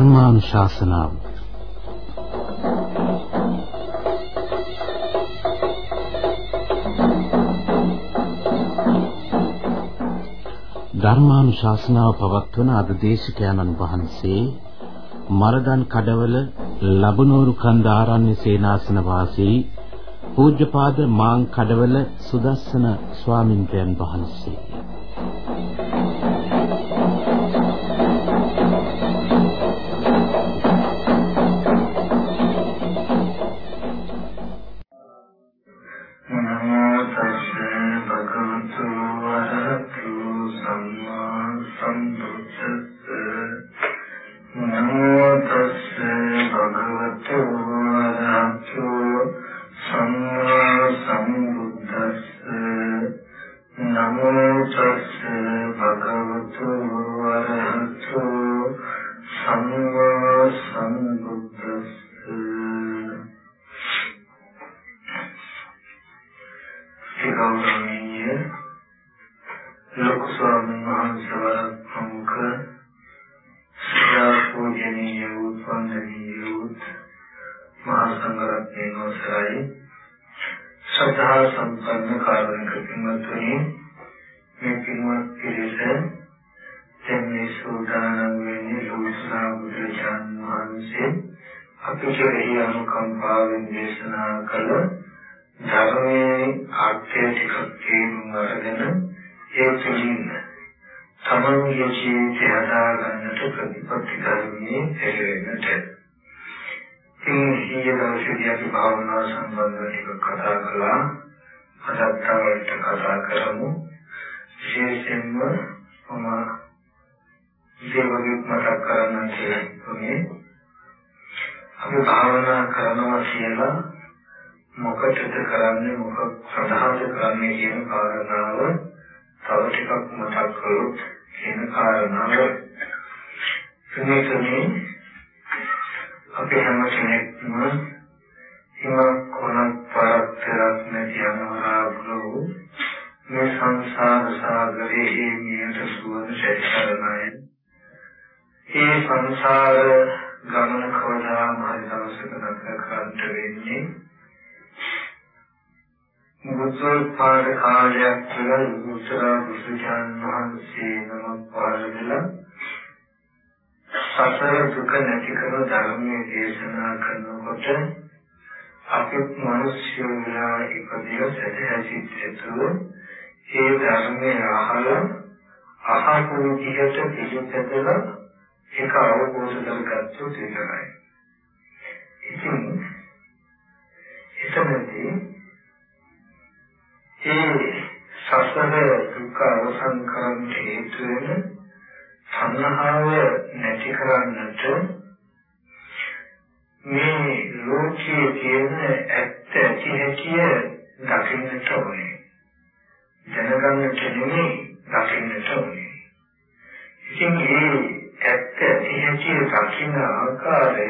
ධර්මානුශාසනාව. ධර්මානුශාසනාව පවත්වන අද දේශකයන්න් වහන්සේ මරදන් කඩවල ලබනෝරු කන්ද ආරණ්‍ය සේනාසන වාසී පූජ්‍යපාද මාං කඩවල සුදස්සන ස්වාමින්වයන් වහන්සේ. නම් මොකටද කරන්නේ මොකක් සඳහාද කරන්නේ කියන කාරණාව තව ටිකක් මතක් කළොත් කියන කාරණාව. සුනිතනේ අපි හැම කෙනෙක්ම ඉමක් කොනක් පරක්තරක් නැති අනුරාගලෝ මේ සංසාර සාගරයේ මියට සුවඳ සැරිසරණය ඒ සංසාර ගමන කරලා මායි දවසක නැත්කන්ට වෙන්නේ? මුසල් පාර කාලයක් තුළ මුසල් බුදුචාන් වහන්සේ නමක් පාරදලා සසර දුක නැති කර ධර්මයේ දේශනා කරනකොට අපිට මිනිස්යෝලා ඉපදිය සැදැසිච්චතුව ඒ ධර්මයේ අහලා අහපු විදිහට පිළිපදලා ඒක අවබෝධ කරගත්තොත් විතරයි. ඉතින් එතනදී ඒ සසර දුක අවසන් කරන්න හේතු වෙන සංහාව නැති කරන්නට මේ ලෝකයේ තියෙන ඇත්ත ඇති හැකිය දකින්නට ඕනේ. දැනගන්නට නෙමෙයි දකින්නට ඕනේ. ඉතින් මේ ඇත්ත ඇති දකින්න ආකාරය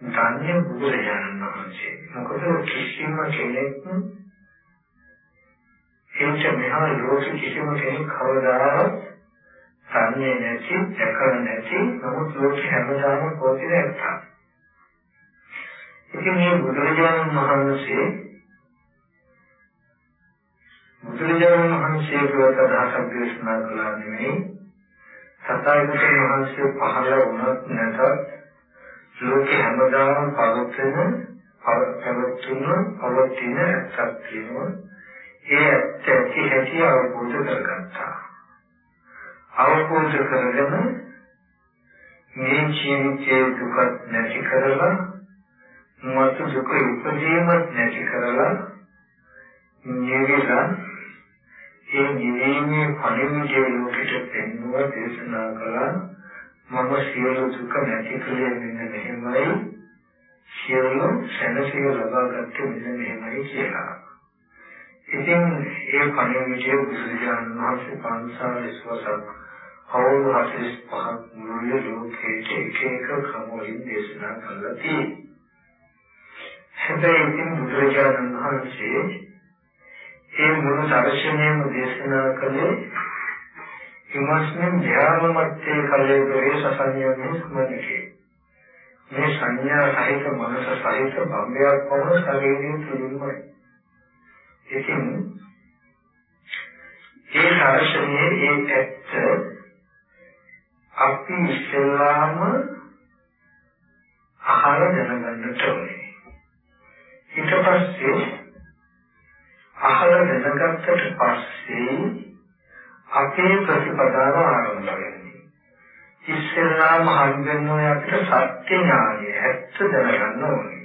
ධන්‍ය බුදුරජාණන් වහන්සේ. මොකද කිසිම කෙනෙක් එච්ච මෙහා ලෝක කිසිම කෙනෙක් කවදාවත් සංඥේ නැති, දැකල නැති, නමුත් ලෝක හැමදාම පොතේ නැත්තා. ඉතින් මේ බුදුරජාණන් වහන්සේ බුදුරජාණන් වහන්සේ කියලා අදහසක් දේශනා කළා නෙමෙයි සතයි කුසල මහන්සිය පහළ වුණත් නැතත් ලෝක හැමදාම පවතින පවතින පවතින ඇත්තක් තියෙනවා. ඒ ඇත්ත ඇති හැටි අවබෝධ කරගත්තා. අවබෝධ කරගෙන මේ ජීවිතයේ දුක නැති කරලා මතු දුක උපදීමත් නැති කරලා නිවිලා ඒ නිවීමේ පණිවිඩය ලෝකෙට පෙන්වුව දේශනා කළා මම සියලු දුක නැති කළේ මෙන්න මෙහෙමයි සියලු සැනසීම ලබාගත්තේ මෙන්න මෙහෙමයි කියලා. ඉතින් ඒ පණිවිඩය බුදුරජාණන් වහන්සේ පන්සල් විශ්වාසක් අවුරුදු 45ක් මුළු ලෝකෙට එක එක ක්‍රමවලින් දේශනා කළා තියෙනවා. හැබැයි ඉතින් බුදුරජාණන් වහන්සේ ඒ මුළු දර්ශනයම දේශනා කළේ විමර්ශන ධ්‍යාන මැත්තේ කලේ දොරේ සසන්‍යෝනි සම්මතිකේ මේ සංඥා සහිත මනස සහිත භම්බයක් වන ශරීරයේ තුලින්මයි. ඉතින් ඒ දර්ශනයේ ඒ ඇත්ත අපි ඉස්සෙල්ලාම අහල දැනගන්න ඕනේ. ඊට පස්සේ අහලා දැනගත්තට පස්සේ අපේ ප්‍රතිපදාව ආරම්භ වෙන්නේ. ඉස්සෙල්ලාම හංගන්නේ අපිට සත්‍ය ඥානය ඇත්ත දැනගන්න ඕනේ.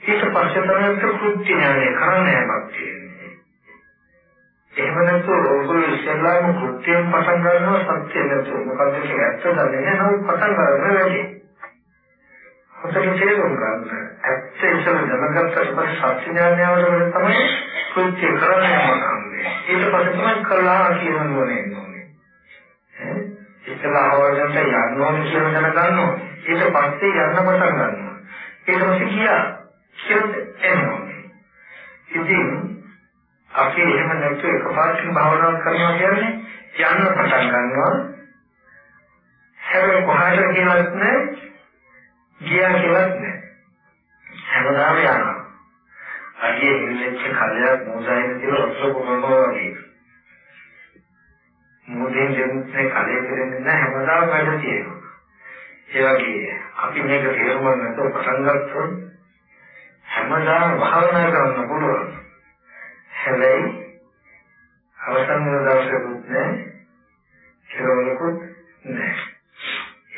ඊට පස්සේ තමයි කෘත්‍ය ඥානය කරන්නයක් තියෙන්නේ. එහෙම නැත්නම් ඔයගොල්ලෝ ඉස්සෙල්ලාම කෘත්‍යයෙන් පටන් ගන්නවා සත්‍ය නැතුව මොකද ඒක ඇත්ත දන්නේ නැහැ පටන් ගන්න වැඩි. හොඳට තේරුම් ගන්න. ඇත්ත ඉස්සෙල්ලා දැනගත්තට පස්සේ සත්‍ය ඥානය වල තමයි කෘත්‍ය කරන්නයක් ඊට පස්සේ තමයි කළා කියන නෝනේ නෝනේ. ඈ ඉතලා අවරකට යන්න ඕනේ කියන දැන ගන්නවා. ඊට පස්සේ යන්න පටන් ගන්නවා. ඊට පස්සේ කියා කියත් එනවා. ඉතින් අපි එහෙම නැත්නම් එකපාරටම භාවනා කරනවා කියන්නේ යන්න පටන් ගන්නවා. හැබැයි කොහාට කියලාත් නැහැ. ගියා කියලාත් නැහැ. හැමදාම යනවා. අගේ ඉල්ලෙච්ච කලයක් මොසයින් කියලා ඔස්ස කොමනවා වගේ. මොදෙන් දෙන්නේ කලේ දෙන්නේ නැහැ හැමදාම වැඩ තියෙනවා. ඒ වගේ අපි මේක තේරුම් ගන්නකොට පටන් ගත්තොත් හැමදාම භාවනා කරන්න පුළුවන්. හැබැයි අවසන් වෙන දවසකුත් නැහැ. කෙරවලකුත් නැහැ.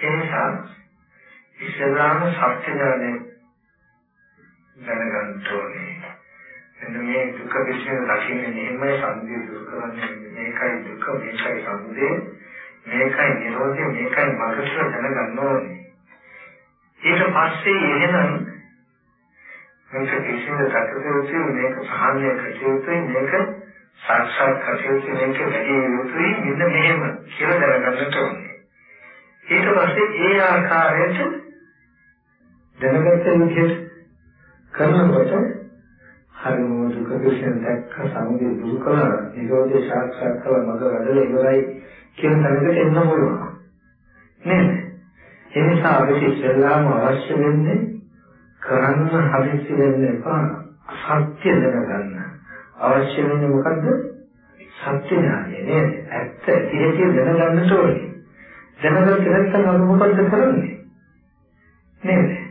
ඒ නිසා ඉස්ලාම සත්‍ය ඥානය දැනගන්න ඕනේ. එන්න මේ දුක විශ්ින දකින්නේ නෙමෙයි සංදී දුක කරන්නේ මේකයි දුක මේකයි සංදී මේකයි නිරෝධය මේකයි මාර්ගය දැනගන්න ඕනේ. ඊට පස්සේ එහෙනම් මේක කිසිම සැකසෙන්නේ මේක සාහනය කටයුතුයි මේක සාක්ෂාත් කටයුතු මේක වැඩි යුතුයි මෙන්න මෙහෙම කියලා දැනගන්නට ඕනේ. ඊට පස්සේ ඒ ආකාරයට දැනගත්ත විදිහට කරනකොට හරිම දුක විශ්ෙන් දැක්ක සමුදය දුරු කළා. නිරෝධය සාක්ෂාත් කළ මඟ වැඩලා ඉවරයි කියන තැනකට එන්න පුළුවන්. නේද? ඒ නිසා අපිට ඉස්සෙල්ලාම අවශ්‍ය වෙන්නේ කරන්න හදිස්සි වෙන්න එපා. සත්‍ය දැනගන්න. අවශ්‍ය වෙන්නේ මොකද්ද? සත්‍ය ඥානය නේද? ඇත්ත ඉතින් දැනගන්නට ඕනේ. දැනගන්න නැත්නම් අපි මොකද්ද කරන්නේ? නේද?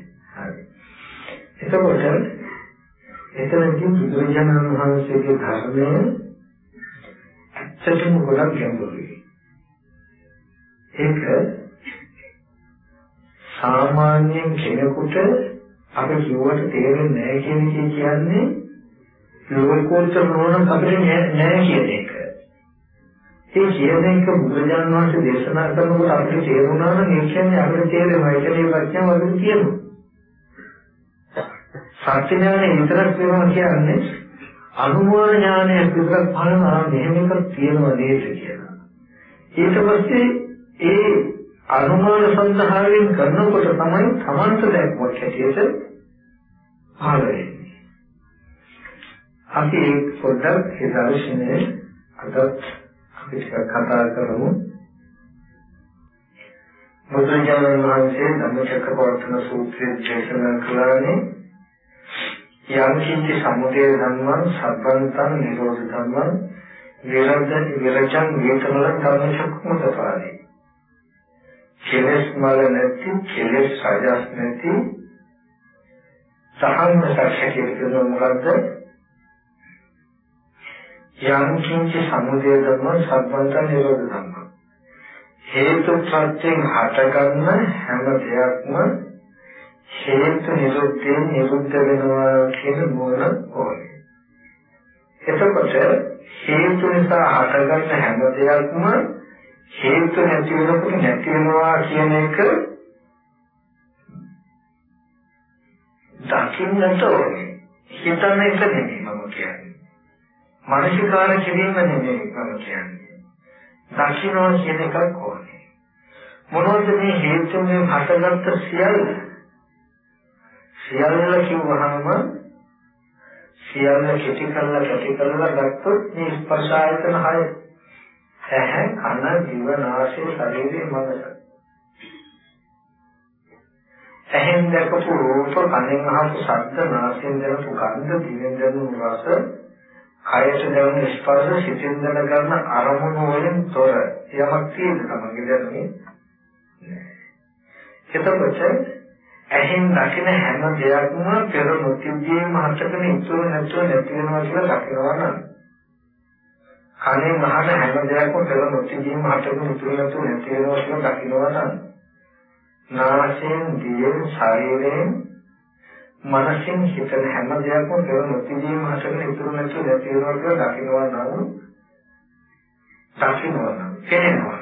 එතකොට එතනදී බුදුරජාණන් වහන්සේගේ ධර්මය ඇත්තටම ගොඩක් ගැඹුරුයි. ඒක සාමාන්‍යයෙන් කෙනෙකුට අපි කිව්වට තේරෙන්නේ නැහැ කියන එක කියන්නේ ලෝකෝත්තර නෝන අපිට නැහැ කියන එක. ඒ කියන එක බුදුරජාණන් වහන්සේ දේශනා කරනකොට අපිට තේරුණා නම් ඒ කියන්නේ අපිට තේරෙනවා ඒක නේ ප්‍රඥාව වගේ කියනවා. සත්‍ය ඥානය විතරක් වෙනවා කියන්නේ අනුමාන ඥානය විතරක් පහළ ආ මෙහෙම එකක් තියෙනවා නේද කියලා. ඊට පස්සේ ඒ අනුමාන සංසහාරයෙන් කරනකොට තමයි තමන්ට දැක්මක් හැටියට පහළ වෙන්නේ. අපි ඒ පොඩ්ඩක් ඒ දර්ශනය අදත් අපි කතා කරමු. බුදුරජාණන් වහන්සේ ධම්මචක්කපවත්තන සූත්‍රයේ දේශනා කළානේ යම් කිසි සමුදය ධම්මං සබ්බන්තං නිරෝධ ධම්මං විරජ්ජං විරජ්ජං වේතමල ධම්ම චක්කමතපාරේ කෙලස් මල නැති කෙලස් සාජස් නැති සහන් සක්ෂකේ කියන මොකද්ද? යම් කිසි සමුදය ධම්මං සබ්බන්තං නිරෝධ ධම්මං හේතු ප්‍රත්‍යයෙන් හටගන්න හැම දෙයක්ම හේතු නිරුද්ධයෙන් නිරුද්ධ වෙනවා කියන මොන ඕනේ. එතකොට හේතු නිසා හටගන්න හැම දෙයක්ම හේතු නැති වෙනකොට නැති වෙනවා කියන එක දකින්නට ඕනේ. හිතන එක නෙමෙයි මම කියන්නේ. මානසිකාර කිරීම නෙමෙයි මම කියන්නේ. දකින්නවා කියන එකක් ඕනේ. මොනවද මේ හේතුන්ගෙන් හටගත්ත සියල්ල සියල්ල කිව්වහම සියල්ල කෙටි කරලා කෙටි කරලා ගත්තොත් මේ ස්පර්ශ ආයතන හය. ඇහැ කන දිව නාසය ශරීරය මනස. ඇහෙන් දැකපු රූප කනෙන් අහපු ශබ්ද නාසයෙන් දැකපු ගන්ධ දිවෙන් දැනුණු රස කයට දැනෙන ස්පර්ශ සිතින් දැනගන්න අරමුණු වලින් තොර යමක් තියෙන තමයි දැනෙන්නේ එතකොට ඇහෙන් දකින හැම දෙයක්ම පෙර නොතිබී මහතකන ඉතුරු නැතුව නැති වෙනවා කියලා දකිනවා නම් කනෙන් අහන හැම දෙයක්ම පෙර නොතිබී මහතකන ඉතුරු නැතුව නැති වෙනවා කියලා දකිනවා නම් නාසයෙන් දිවෙන් ශරීරයෙන් මනසින් හිතන හැම දෙයක්ම පෙර නොතිබීම හටගෙන ඉතුරු නැතුව නැති වෙනවා කියලා දකිනවා නම් දකිනවා නම් පෙනෙනවා.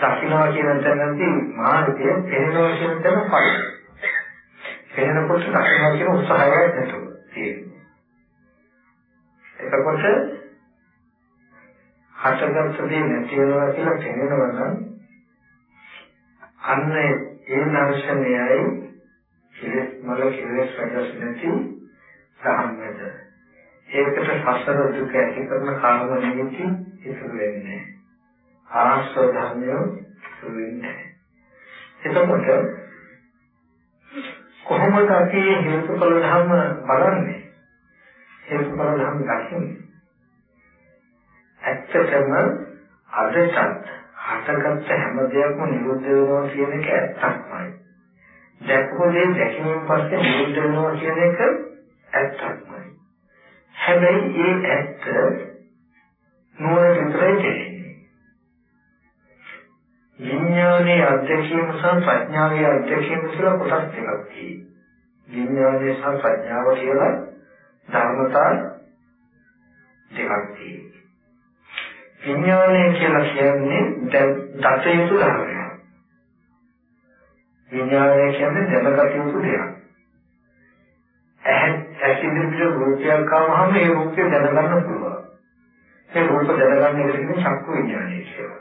නම් දකිනවා කියන තැනදී මාර්ගය පෙනෙනවා කියන තැන පරිදි පෙනෙනකොට දකිනවා කියන උත්සාහයක් නැතුව තියෙනවා. එතකොට හටගත් දේ නැති වෙනවා කියලා පෙනෙනවා නම් අන්න ඒ දර්ශනයයි කෙලෙස් මල කෙලෙස් රජස් නැති සාහනද ඒකට සසර දුක ඇති කරන කාම නිමිති ඉතුරු වෙන්නේ. ආශ්‍රව ධර්මය වෙන්නේ එතකොට කොහොමද අපි හේතුඵල ධර්ම බලන්නේ හේතුඵල ධර්ම දකින්නේ ඇත්තටම අදටත් හටගත්ත හැම දෙයක්ම නිරුද්ධ වෙනවා කියන එක ඇත්තක්මයි. දැක්කොලේ දැකීමෙන් පස්සේ නිරුද්ධ වෙනවා කියන එක ඇත්තක්මයි. හැබැයි ඒ ඇත්ත නුවණ විතරයි කියන්නේ. විඥානයේ අධ්‍යක්ෂණය සහ ප්‍රඥාවේ අධ්‍යක්ෂණය කියලා කොටස් දෙකක් තියෙනවා. විඥානයේ සහ ප්‍රඥාව කියලා ධර්මතා දෙකක් තියෙනවා. විඥානය කියලා කියන්නේ දත යුතු ධර්මයක්. විඥානය කියන්නේ දැනගත යුතු දෙයක්. ඇහැ ඇසිදිට රූපයක් ආවම ඒ රූපය දැනගන්න පුළුවන්. ඒ රූප දැනගන්න එක කියන්නේ චක්කු විඥානය කියලා.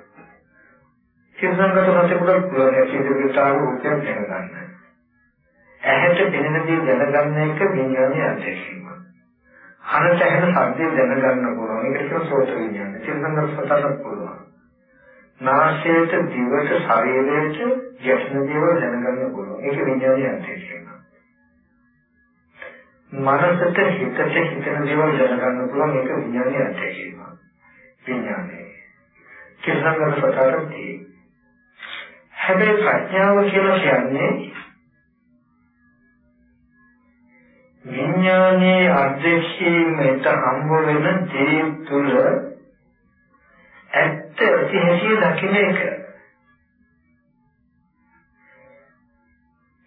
සිංහංගත රසකුඩක් පුළුවන් ඇසිදිට ආව රූපයක් දැනගන්න. ඇහැට පෙනෙන දේ දැනගන්න එක විඥානයේ අධ්‍යක්ෂණය. කනට ඇහෙන ශබ්දය දැනගන්න පුළුවන්. ඒක කියන සෝත විඥාන. චිත්තංග සතනක් පුළුවන්. නාසයට, දිවට, ශරීරයට යක්ෂණ දේවල් දැනගන්න පුළුවන්. ඒක විඥානයේ අන්තය මනසට හිතට හිතන දේවල් දැනගන්න පුළුවන්. ඒක විඥානයේ අන්තය කියනවා. විඥානය. චිත්තංග සතනක් තියෙනවා. හැබැයි ප්‍රඥාව කියලා කියන්නේ විඥානයේ අධ්‍යක්ෂීමට හම්බ වෙන දේ තුල ඇත්ත ඇතිහැටි දකින්න එක.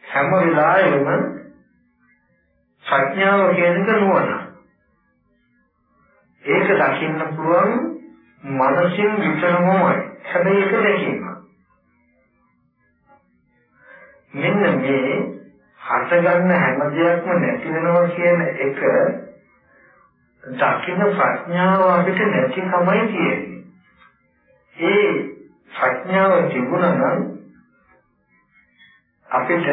හැම වෙලාවෙම ප්‍රඥාව කියන එක නුවණ. ඒක දකින්න පුළුවන් මනසින් විතරමයි. හැබැයි ඒක දැකීම මෙන්න මේ හටගන්න හැම දෙයක්ම නැති වෙනවා කියන එක දකින්න ප්‍රඥාව අපිට නැතිකමයි තියෙන්නේ. ඒ ප්‍රඥාව තිබුණා නම් අපිට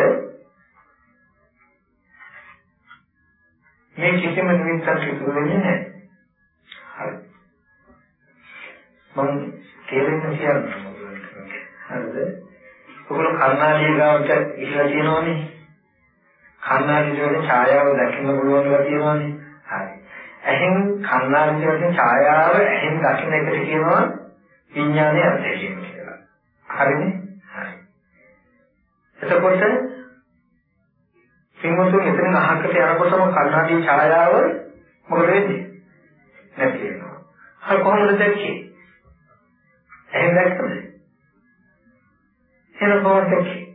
මේ කිසිම නිමිත්තක් ඉතුරු වෙන්නේ නැහැ. හරි. මම තේරෙන්න කියන්නේ හරිද? ඔයගොල්ලෝ කර්ණාලිය ගාවට ඉස්සලා තියෙනවනේ. කන්නාඩි වලින් ඡායාව දකින්න පුළුවන් ඒවා තියෙනවානේ. හරි. එහෙන් කන්නාඩි වලින් ඡායාව එහෙන් දකින්න එකට කියනවා විඥානයේ අධ්‍යයනය කියලා. හරිනේ? හරි. එතකොට සිංහතුන් එතන අහකට යනකොටම කන්නාඩි ඡායාව මොකද වෙන්නේ? නැති වෙනවා. හරි කොහොමද දැක්කේ? එහෙන් දැක්කද? එහෙනම් කොහොමද දැක්කේ?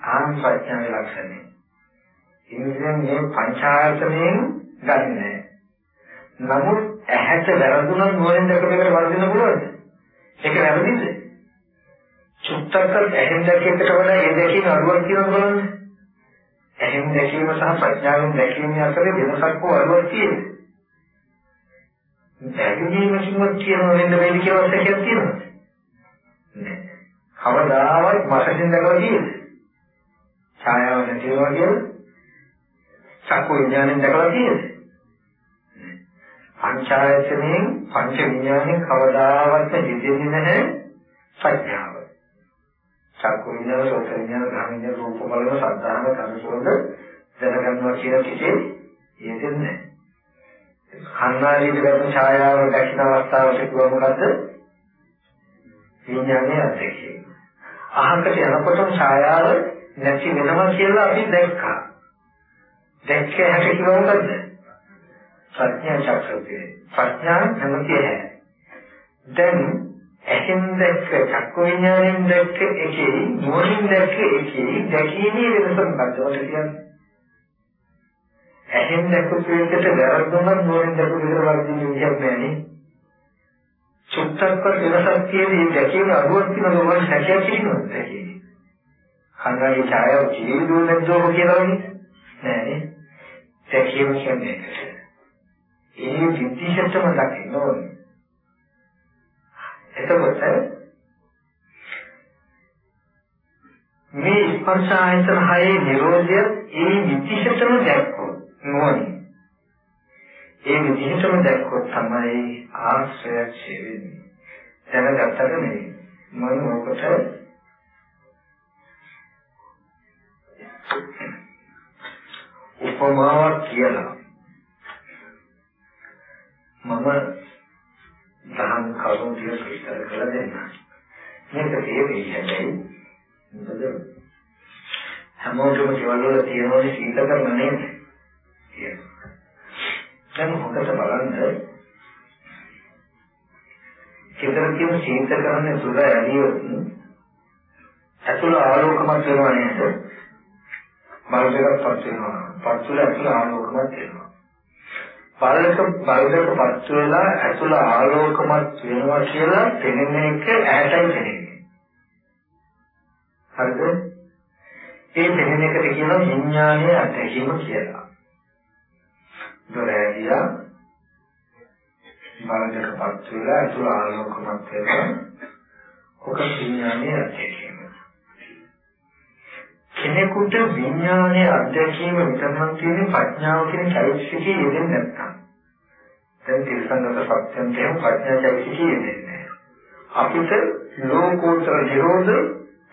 ආන් ප්‍රඥාවේ ලක්ෂණය. ඉන්ද්‍රියන් මේ පංචායතනයෙන් ගන්නෑ. නමුත් ඇහැට වැරදුනොත් නුවණින් දැකපෙකට වර්ධින්න පුළුවන්ද? ඒක වැරදිද? චුත්තක්ක ඇහෙන් දැකීමට වඩා ඒ දැකීම අඩුවක් කියලා බලන්න. ඇහෙන් දැකීම සහ ප්‍රඥාවෙන් දැකීම අතර වෙනසක් හෝ අඩුවක් තියෙනවා. දැකීමකින්වත් කියන වෙන්න බැරි කියලා සැකයක් තියෙනවා. නෑ. කවදාවත් මාසෙන් දැකලා තියෙන්නේ. ඡායාව නැතිවෙනවා කියන්නේ චක්කු විඥාණයෙන් දැකලා තියෙන්නේ. පංචායතනෙන් පංච විඥානෙන් කවදාවත් දෙදෙන්නේ නැහැ ප්‍රඥාව. චක්කු විඥාන, සෝත විඥාන, ගාම විඥාන, රූප බලන සද්ධාන කනසෝද දැනගන්නවා කියන කිසි යෙදෙන්නේ නැහැ. කන්නාලිට ගන්න ඡායාව දැක්න අවස්ථාවට කිව්ව මොකද්ද? විඥානයේ අධ්‍යක්ෂය. අහකට යනකොට ඡායාව නැති වෙනවා කියලා අපි දැක්කා. දැක්කේ හැටි කිව්ව මොකද්ද? ප්‍රඥා චක්‍රය. ප්‍රඥා නැමතිය හැ. දැන් ඇහෙන් දැක්ක චක්ක විඥාණයෙන් දැක්ක එකේ නුවණින් දැක්ක එකේ දැකීමේ වෙනස මොකක්ද කියන්නේ? ඇහෙන් දැක්ක ප්‍රේතට වැරදුනත් නුවණින් දැක්ක විතර වර්ධින්න විදියක් නැහැ චුත්තක්වත් වෙනසක් තියෙන්නේ දැකීම අරුවක් තියෙන මොකක්ද හැකියාවක් තියෙනවද දැකීම? කන්නාගේ ඡායාව ජීවිතෝ නැද්දෝ කියලානේ නෑනේ. දැකීම කියන්නේ ඒ විදිහටම දකින්න ඕනේ. එතකොට මේ ස්පර්ශ ආයතන හයේ නිරෝධය ඒ විදිහටම දැක්කොත් නෝනේ. ඒ විදිහටම දැක්කොත් තමයි ආශ්‍රය ඡේවෙන්නේ. දැනගත්තද නෙවෙයි. මම ඔකට උපමාවක් කියලා මම දහම් කරුණු ටික විස්තර කරලා දෙන්න. මේක තේරෙන්නේ හැබැයි මොකද හැමෝටම ජීවල වල තියෙනවනේ සීතකරණ නේද? දැන් මොකද බලන්න කෙතර කියන සීතකරණ සුද ඇලියොත් ඇතුළ ආලෝකමත් වෙනවා නේද? බලයකට පත් වෙනවා. පත් වෙලා ඇතුළ ආලෝකමත් වෙනවා. බලක බලකට පත් වෙලා ඇතුළ ආලෝකමත් වෙනවා කියලා පෙනෙන එක ඇහැටයි පෙනෙන්නේ. හරිද? ඒ පෙනෙන එකට කියනවා විඥානයේ අත්දැකීම කියලා. දොරැදියා බලකට පත් වෙලා ඇතුළ ආලෝකමත් වෙනවා. ඔක විඥානයේ අත්දැකීම. කෙනෙකුට විඥානයේ අධ්‍යක්ීම විතරක් තියෙන ප්‍රඥාව කියන චෛතසිකයේ යෙදෙන්නේ නැත්නම් දැන් තිරසංගත සත්‍යම් කියන ප්‍රඥා චෛතසිකයේ යෙදෙන්නේ අපිට ලෝකෝත්තර නිරෝධ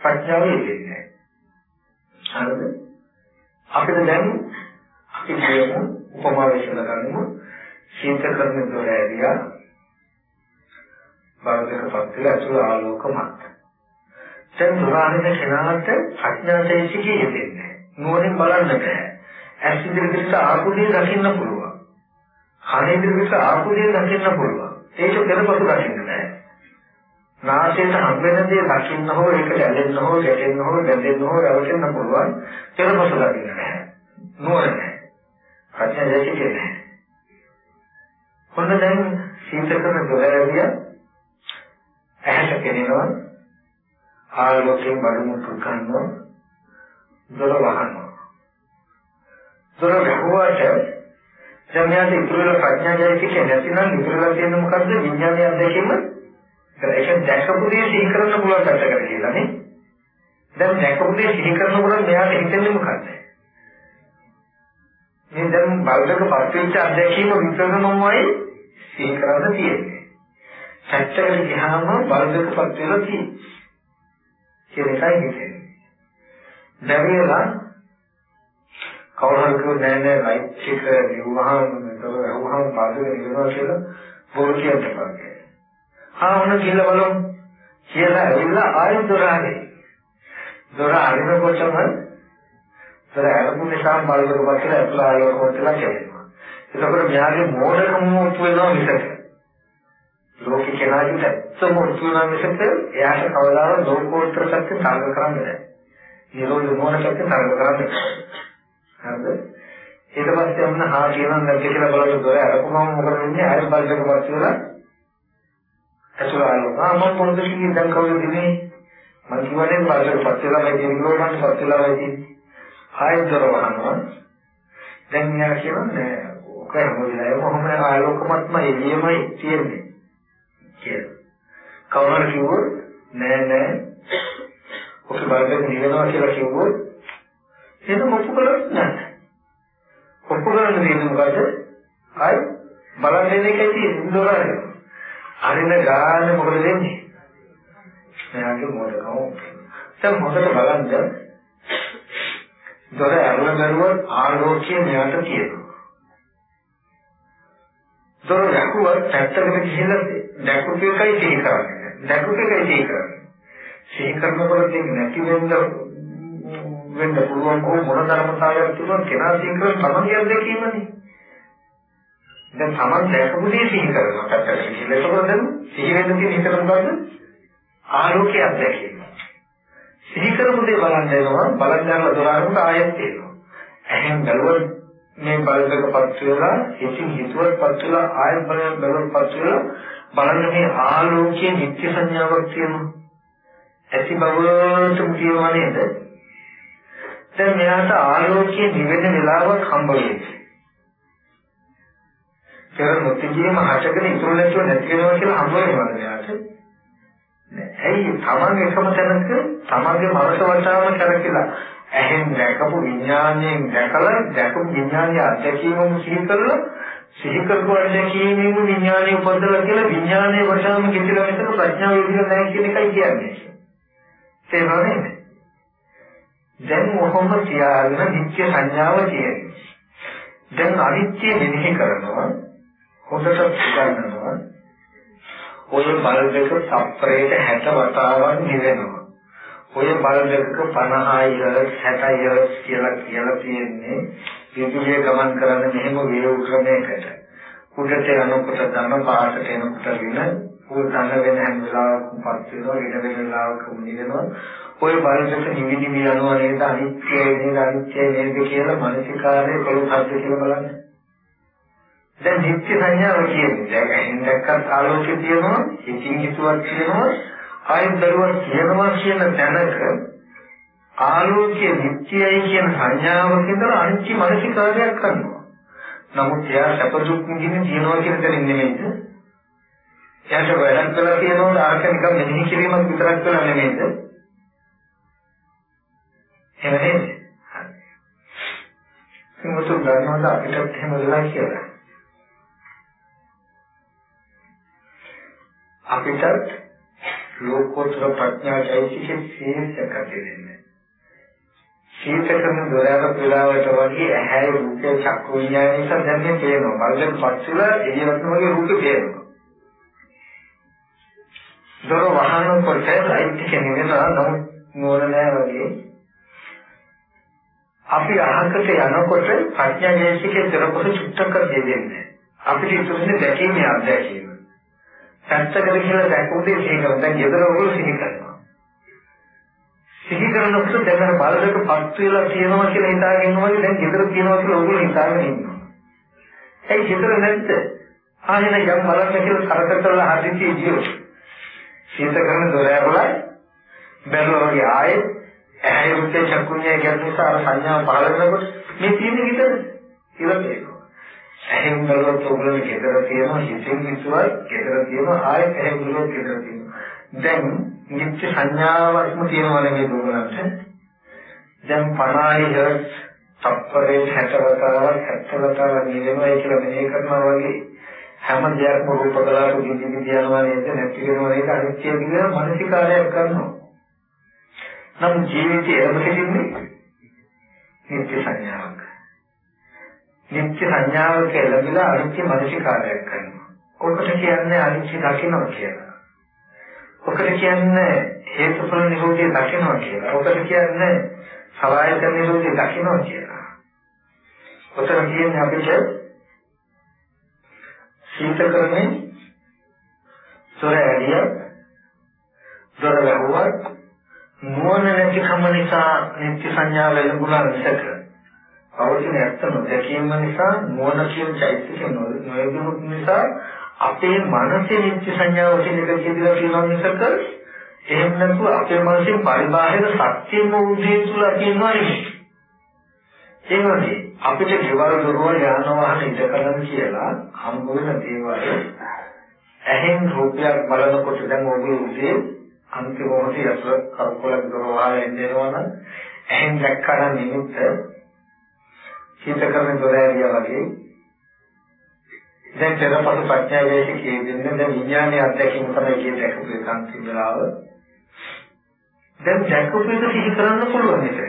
ප්‍රඥාව යෙදෙන්නේ හරිද අපිට දැන් අපි කියමු උපමා විශ්ල ගන්නමු සීත කරන දොර ඇරියා බාහිරක පත්‍ර ඇතුළ ආලෝකමත් දැන් දුරාරින කෙනාට අඥාතයිසිකේ යෙදෙන්නේ නුවණින් බලන්න බෑ. ඇස් ඉදිරියට ආකුලිය දකින්න පුළුවන්. කන ඉදිරියට ආකුලිය දකින්න පුළුවන්. ඒක පෙරපසු දකින්න බෑ. නාසයට හම්බෙන දේ දකින්න හෝ ඒකට ඇලෙන්න හෝ ගැටෙන්න හෝ බැඳෙන්න හෝ රැවටෙන්න පුළුවන්. පෙරපසු දකින්න බෑ. නුවණ නෑ. අඥාතයිසිකේ නෑ. කොහොමද දැන් සීත කරන දොරැවිය ඇහැට පෙනෙනවා ආලෝකයෙන් බඩමුතු කරනවා දොර වහනවා. දොර වහුවට දැන් ඉතුරු ප්‍රඥා ජයතික නැතිනම් ඉතුරුලා තියෙන මොකද්ද? විඥානය අධ්‍යක්ෂම ඒක දැකපු දේ සිහි කරන්න පුළුවන් පැත්තකට කියලා නේ. දැන් දැකපු දේ සිහි කරනකොට මෙයාට හිතෙන්නේ මොකද්ද? මේ දැන් බලක පත්වෙච්ච අධ්‍යක්ෂම විතරමමයි සිහි කරන්න තියෙන්නේ සත්‍යයට ගියාම බලක පත් වෙලා තියෙන්නේ කියන එකයි හිතෙන්නේ. බැරිලා කවුරු හරි කිව්ව නෑ නෑ ලයිට් එක නිවහම මෙතන වහම පාදේ නිවනවා කියලා බොරු කියන්න එපා. ආ මොන කියලා බලමු. කියලා ඇවිල්ලා ආයෙත් දොර ආවේ. දොර අරිනකොටම දොර අරපු නිසා බලවල වටලා ඇතුළ ආලෝකවත් වෙලා කියනවා. එතකොට මෙයාගේ මෝඩකම උත් වෙනවා මිසක ලෝකේ කෙනාට ඇත්තම උතුණා මිසක එයාට කවදාවත් ලෝකෝත්තර සත්‍ය තරඟ කරන්න බෑ. නිරෝධ මොන සත්‍ය තරඟ කරන්න බෑ. හරිද? ඊට පස්සේ ඔන්න හා කියනවා නැද්ද කියලා බලලා දොර අරපුවම මොකද වෙන්නේ? ආයෙත් බලන්න පස්සේ වෙලා ඇසුර ආනවා. මම මොනවද කියන්නේ දැන් කවුරුද ඉන්නේ? මම කියන්නේ බලන්න පස්සේ වෙලා මේ දිනවල මම පස්සේ වෙලා වෙයි. ආයෙත් දොර වහනවා. දැන් මෙයා කියන්නේ ඔක මොකද? කොහොමද ආලෝකමත්ම එළියමයි තියෙන්නේ. කියලා. කවුරු කිව්වොත් නෑ නෑ ඔක බලන්න නිවෙනවා කියලා කිව්වොත් එහෙනම් මොකද කරන්නේ? ඔප්පු කරන්න දෙන්නේ මොකද? ආයි බලන් දෙන එකයි තියෙන්නේ දොරාරේ. අරින ගානේ මොකද වෙන්නේ? මෙයාගේ මොඩකම. දැන් හොඳට බලන්න දොර ඇරලා බැලුවොත් ආලෝකය මෙයාට තියෙනවා. දොර වැකුවත් පැත්තකට ගිහිල්ලා දැකුප එකයි සිහි කරන්නේ. දැකුප එකයි සිහි කරන්නේ. සිහි කරනකොට දෙන්නේ නැති වෙන්න වෙන්න පුළුවන් කොහොම මොන ධර්මතාවයක් තිබුණත් කෙනා සිහි කරන සමගියක් දෙකීමනේ. දැන් Taman දැකපු දේ සිහි කරනවා. පැත්තකට ගිහිල්ලා එතකොට දැන් සිහි වෙන්න තියෙන හිතට මොකද්ද? ආලෝකයක් දැකීම. සිහි කරපු දේ බලන් දෙනවා බලන් යන දොර අරමුණ ආයෙත් තියෙනවා. එහෙන් බැලුවොත් මේ බලයකපත් වෙලා හිතින් හිතුවත්පත් වෙලා ආයත බලයෙන් බලවත්පත් වෙලා බලන්න මේ ආලෝකයේ නිත්‍ය සංඥාවක් තියෙනවා. ඇති බවට කියනවා නේද? දැන් මෙයාට ආලෝකයේ නිවෙන වෙලාවක් හම්බ වෙන්නේ. පෙර මුත්‍තිජීම හටගෙන ඉතුරු නැතුව නැති වෙනවා කියලා හම්බ වෙනවා මෙයාට? ඇයි? තමන් එකම තැනක තමන්ගේ මනස වටාම කරකිලා ඇහෙන් දැකපු විඥාණයෙන් දැකලා දැකපු විඥානයේ අත්දැකීමම සිහි කරලා සිහි කරපු අත්දැකීමෙම විඥානය උපදලා කියලා විඥානයේ වශයෙන් කිසිලා විතර ප්‍රඥාව විදිහට නැහැ කියන එකයි කියන්නේ. තේරුණාද? දැන් මොහොම තියාගෙන නිත්‍ය සංඥාව කියන්නේ. දැන් අනිත්‍ය මෙනෙහි කරනවා හොඳට උගන්වනවා ඔය බල් දෙක සප්‍රේට 60 වතාවක් නිවෙනවා. ඔය බල්බ් එකක 50 ඉහළ 60 ඉහළ කියලා කියලා තියෙන්නේ විදුලිය ගමන් කරන මෙහෙම වේව ක්‍රමයකට. උඩට යනකොට ධන පාටට එනකොට වින උඩ ධන වෙන හැම වෙලාවකම පත් වෙනවා ඊට වෙන වෙලාවකම නිවෙනවා. ඔය බල්බ් එක නිවි නිවි යනවා නේද අනිත්‍යයි නේද අනිත්‍යයි නේද කියලා මානසිකාරයේ පොළොව හද්ද කියලා බලන්න. දැන් නිත්‍ය සංඥාව කියන්නේ දැන් අහින් දැක්කත් ආලෝකය තියෙනවා, හිතින් හිතුවක් තියෙනවා ආයෙත් දරුවා කියනවා කියන තැනක ආලෝකයේ නිත්‍යයි කියන සංඥාවක ඉඳලා අනිත්‍ය මානසිකාරයක් කරනවා. නමුත් එයා සැප දුක් නිදින තියනවා කියන තැනින් නෙමෙයිද? එයාට වැඩක් කළා කියනකොට ආර්ක නිකන් මෙනෙහි කිරීමක් විතරක් කළා නෙමෙයිද? එහෙම නේද? හරි. සිංහතු ගන්නවද අපිටත් එහෙම වෙලා කියලා. අපිටත් ලෝකෝත්තර ප්‍රඥා චෛතසිකයේ සීලයක් ඇතිවෙන්නේ. සීත කරන දොරයක පිලාවට වගේ ඇහැ රූපේ චක්කු විඥානය නිසා දැන් මේ පේනවා. බලෙන් පස්සුල එළියට වගේ රූපේ පේනවා. දොර වහන කොට ලයිට් එක නෙවෙනවා නමුත් නෝන නෑ වගේ. අපි අහකට යනකොට ප්‍රඥා චෛතසිකයේ දරපොත චුට්ටක් දෙන්නේ. අපිට ඉතුරුනේ දැකීමේ අත්දැකීම. පැත්තකට කියලා දැක්කුනේ සිහි කරනවා. දැන් ගෙදර ඔයගොල්ලෝ සිහි කරනවා. සිහි කරනකොට දැන් අර බලදක පත් වෙලා තියෙනවා කියලා හිතාගෙන ඉන්නවනේ දැන් ගෙදර තියෙනවා කියලා ඔයගොල්ලෝ හිතාගෙන ඉන්නවා. ඒ ගෙදර නැද්ද? ආයෙන යම් බලන්න කියලා කරක කරලා හදිසි ජීව. සිත කරන දොර ඇරලා බැලුවා වගේ ආයෙත් ඇහැ රුචේ චක්කුඤ්ඤය කියන නිසා අර සංඥා පහළ වෙනකොට මේ තියෙන විතර කියලා කියනවා. ඇහෙන් බලවත් ඔයගොල්ලෝ ගෙදර තියෙනවා හිතෙන් හිතුවා ගෙදර තියෙනවා ආයෙත් ඇහෙන් බලවත් ගෙදර තියෙනවා. දැන් නිත්‍ය සංඥාවක්ම තියෙනවා නෙමෙයි දුන්නත් දැන් 50 හර්ට් තප්පරේ 60 වතාවක් 70 වතාවක් නිවෙනවා කියලා මෙහෙ කරනවා වගේ හැම දෙයක්ම රූප කලාවට දිවි දිවි යනවා නේද? නැති වෙනවා නේද? අනිත්‍ය කියන මානසිකාරයක් කරනවා නම් ජීවිතයේ එළඹ සිටින්නේ නිත්‍ය සංඥාවක්. නිත්‍ය සංඥාවක ලැබිලා අනිත්‍ය මනසිකාරයක් කරනවා. ඔකට කියන්නේ අනිත්‍ය දකිනවා කියලා. ඔකට කියන්නේ හේතුඵල නිරෝධය දකිනවා කියලා. ඔකට කියන්නේ සලආයත නිරෝධය දකිනවා කියලා. ඔතන කියන්නේ අපිට සීතකරණේ සොර ඇලිය දොර වැහුවත් නුවණ නැතිකම නිසා නිත්‍ය සංඥාව ලැබුණා මිසක පවතින ඇත්ත නොදැකීම නිසා නුවණ කියන චෛතසික නොයදුණු නිසා අපේ මනසේ නිත්‍ය සංඥාව කියන එක කියලා කියනවා මිසක එහෙම නැතුව අපේ මනසේ පරිබාහිර සත්‍යම උදේ තුල කියනවා නෙමෙයි. ඒ වගේ අපිට ගෙවල් දොරවල් යාන වාහන ඉදකරන කියලා හම්බ වෙන දේවල් ඇහෙන් රූපයක් බලනකොට දැන් ඔබේ උදේ අන්තිම මොහොතේ අසල කරකොලක් දොරවල් එන්නේනවා නම් ඇහෙන් දැක්කම නිමිත්ත හිත කරන දොර ඇරියා වගේ දැන් පෙරපසු ප්‍රඥා වේශිකයේ දෙන්නේ දැන් විඥානයේ අත්දැකීම තමයි කියන එකපු එකක් තිබලාව. දැන් දැකපු එක සිහි කරන්න පුළුවන් ඒක.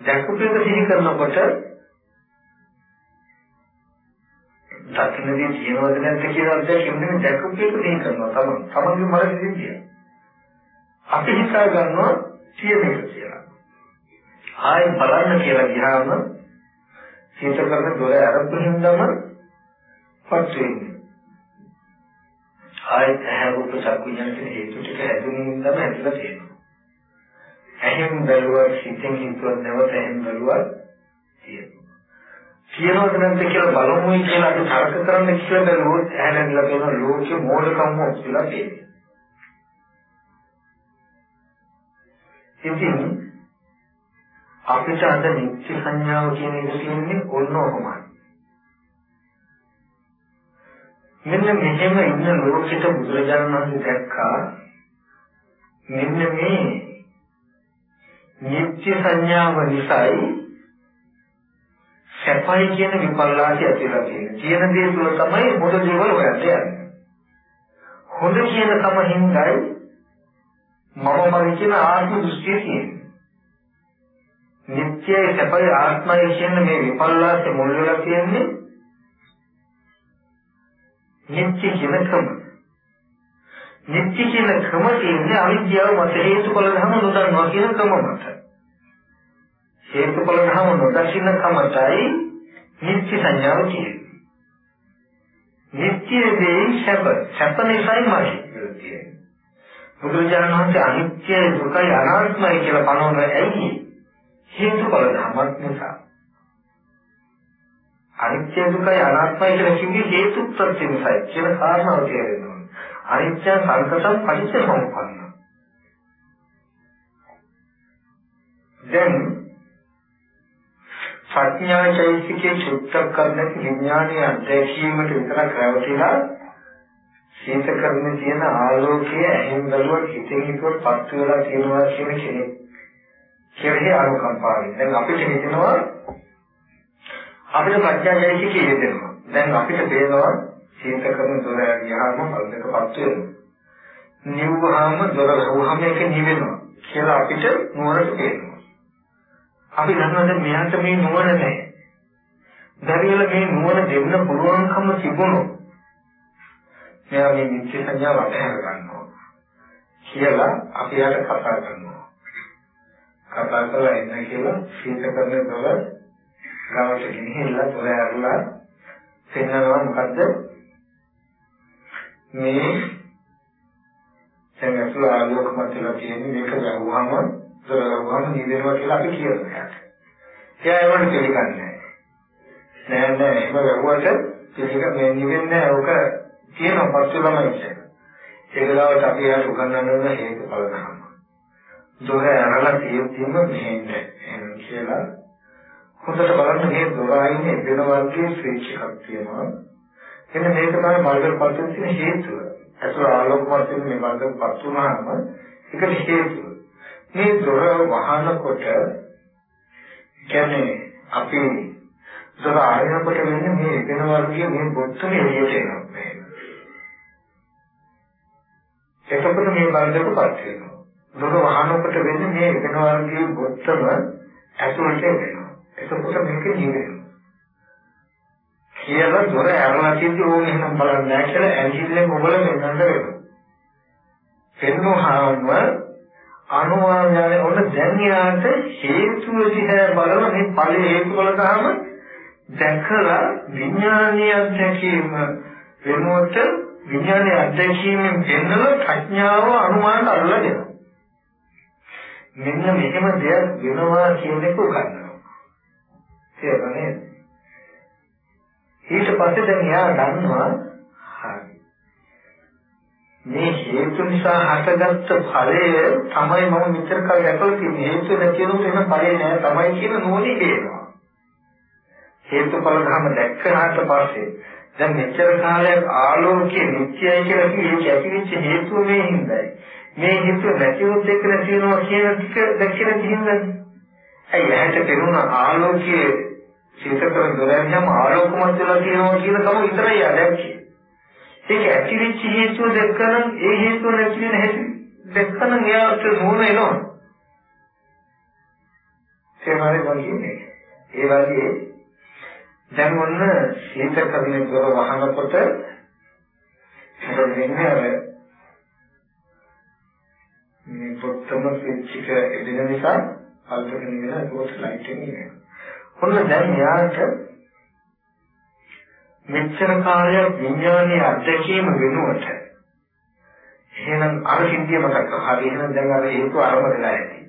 දැකපු එක සිහි කරනකොට දකින්නේ ජීවවද නැද්ද කියලා අත්දැකීම නෙමෙයි දැකපු එක සිහි කරනවා තමයි. තමන්ගේ මනසේ සිද්ධිය. අපි හිතා ගන්නවා තියෙන එක කියලා. ආයෙ බලන්න කියලා ගියාම හිත කරන දොර අරපු හින්දාම පත් වෙන්නේ. ආයත හැරූප චක්කුඥානට හේතු ටික හැදුණු හින්දාම හැදලා තියෙනවා. ඇහෙන් බැලුවත් හිතෙන් හිතුවත් නැවත ඇහෙන් බැලුවත් තියෙනවා. කියනවද නැද්ද කියලා බලමුයි කියලා අපි තරක කරන්න කියලා බැලුවොත් ඇහැලෙන්ලා තියෙන ලෝකෙ මෝඩකම කියලා තියෙනවා. ඉතින් අපිට අද නිත්‍ය සංඥාව කියන එක කියන්නේ ඔන්න ඔහොමයි. මෙන්න මෙහෙම ඉන්න ලෝකෙට බුදුරජාණන් වහන්සේ දැක්කා මෙන්න මේ නිත්‍ය සංඥාව නිසායි සැපයි කියන විපල්ලාසය ඇතිලා තියෙන්නේ. කියන දේ තුළ තමයි හොඳ දේවල් හොයන්න යන්නේ. හොඳ කියන කම හින්දායි මම මම කියන ආත්ම දෘෂ්ටිය තියෙන්නේ. නිත්‍යයි සැපයි ආත්මයි කියන මේ විපල්ලාසේ මුල් වෙලා තියෙන්නේ නිත්‍ය කියන ක්‍රම. නිත්‍ය කියන ක්‍රම කියන්නේ අවිද්‍යාව මත හේතුඵල ධර්ම නොදන්නවා කියන ක්‍රම මත. හේතුඵල ධර්ම නොදකින්න කමතයි නිත්‍ය සංඥාව කියන්නේ. නිත්‍ය දේ සැප සැප නිසායි මායි කියන්නේ. බුදුරජාණන් වහන්සේ අනිත්‍ය දුකයි අනාත්මයි කියලා පනවන ඇයි හේතුඵල ධර්මයක් නිසා. අනිත්‍ය දුකයි අනාත්මයි කියලා කිව්වේ හේතු ප්‍රත්‍ය නිසායි කියන කාරණාව තේරෙන්න ඕනේ. අනිත්‍ය සංකතම් පටිච්චසමුප්පන්න. දැන් ප්‍රඥාචෛසිකේ චුත්තක් කරන විඥානයේ අධ්‍යක්ෂීමට විතරක් රැවටිලා සීත කරන තියෙන ආලෝකය ඇහෙන් බැලුවත් හිතෙන් හිතුවත් පත් වෙලා තියෙනවා කියන කෙනෙක් කෙරෙහි අනුකම්පාවෙන්. දැන් අපිට හිතෙනවා අපිට ප්‍රඥාජයසිකේ යෙදෙනවා. දැන් අපිට පේනවා සීත කරන දොර ගියාම පල්දකපත් වෙනවා. නිව්වහම දොර වහම එක නිවෙනවා කියලා අපිට නුවරට පේනවා. අපි දන්නවා දැන් මෙයාට මේ නුවණ නැහැ. බැරිවල මේ නුවණ දෙන්න පුළුවන්කම තිබුණොත් මෙයා මේ නිත්‍ය සංඥාව අතහැර ගන්නවා කියලා අපි යට කතා කරනවා. කතා කරලා එන්න කියලා සීත කරන දොර ගාවට ගෙනහිල්ලා දොර ඇරලා පෙන්නනවා මොකද්ද මේ දැන් අසල ආලෝකමත් වෙලා තියෙන්නේ මේක ගහුවාම දොර ගහුවාම නිවෙනවා කියලා අපි කියනවා. එයා ඒවට පිළිගන්නේ නෑ නෑ එහෙම වැහුවට පිළිග මේ නිවෙන්නේ ඕක තියෙනවා පස්සෙ ළමයි ඉන්නේ. ඒ වෙලාවට අපි යාට උගන්වන්න ඕන හේතුඵල ධර්ම. දොර ඇරලා තියෙද්දිම මෙහෙන්න එහෙනම් කියලා හොඳට බලන්න මේ දොර අයිනේ වෙන වර්ගයේ ස්විච් එකක් තියෙනවා. එන්න මේක තමයි බල්බරපත් වෙන හේතුව. අසල ආලෝකවත් වෙන මේ බල්බරපත් වුණාම ඒකට හේතුව. මේ දොර වහනකොට කියන්නේ අපි දොර ආයනකොට වෙන්නේ මේ වෙන වර්ගයේ මේ බොත්තම එළියට එනවා. එතකොට මේ බල්බරපත් වෙනවා. දුක වහනකොට වෙන්නේ මේ වෙන වර්ගයේ බොත්තම ඇතුළට එනවා. එතකොට මේක නිවෙනවා. කියලා දොර ඇරලා තියෙද්දි ඕක එහෙනම් බලන්නේ නැහැ කියලා ඇඟිල්ලෙන් ඔබල මෙන්නට වෙනවා. පෙන්වහම අනුමානයනේ ඔන්න දැන් යාට හේතුව දිහා බලන මේ ඵලයේ හේතු බලනහම දැකලා විඥානීය අධ්‍යක්ීම වෙනුවට විඥානීය අධ්‍යක්ීමෙන් පෙන්නල ප්‍රඥාව අනුමානට අල්ලලා දෙනවා. මෙන්න මෙහෙම දෙයක් වෙනවා කියන එක උගන්වනවා. තේරුණේ? ඊට පස්සේ දැන් එයා දන්නවා හරි. මේ හේතු නිසා හටගත්ත ඵලය තමයි මම මෙතර කල් දැකලා තියෙන්නේ. හේතු නැතිවෙනු වෙන ඵලය නෑ තමයි කියන නෝනේ දෙනවා. හේතුඵල ධර්ම දැක්කනාට පස්සේ දැන් මෙච්චර කාලයක් ආලෝකයේ නිත්‍යයි කියලා කිව්වේ ඇතිවෙච්ච හේතුව මේ හින්දායි. මේ හිතුව නැතිවෙත් එක නැති වෙනවා කියන ටික දැක්කම තියෙනවද? ඇයි ඇහැට පෙනුන ආලෝකයේ චේතකර දොරයන්ම ආලෝකමත් වෙලා තියෙනවා කියන කම විතරයි ආදැක්කේ. ඒක ඇතිවෙච්ච හේතුව දැක්කනම් ඒ හේතුව නැති වෙන හැටි දැක්කනම් එයාට මොන එනවා. ඒවලේ වගේ ඒ වගේ දැන් ඔන්න චේතකරනේ දොර වහනකොට මොකද වෙන්නේ අර මේ පොත්තම ස්විච් එක එදෙන නිසා අල්පකෙන වෙන ඒකත් ලයිට් එක නෑ. ඔන්න දැන් යාට මෙච්චර කාලයක් විඥානයේ අධ්‍යක්ීම වෙනුවට එහෙනම් අර සිද්ධිය මතක් කරා. එහෙනම් දැන් අර හේතු ආරම්භ වෙලා ඇති.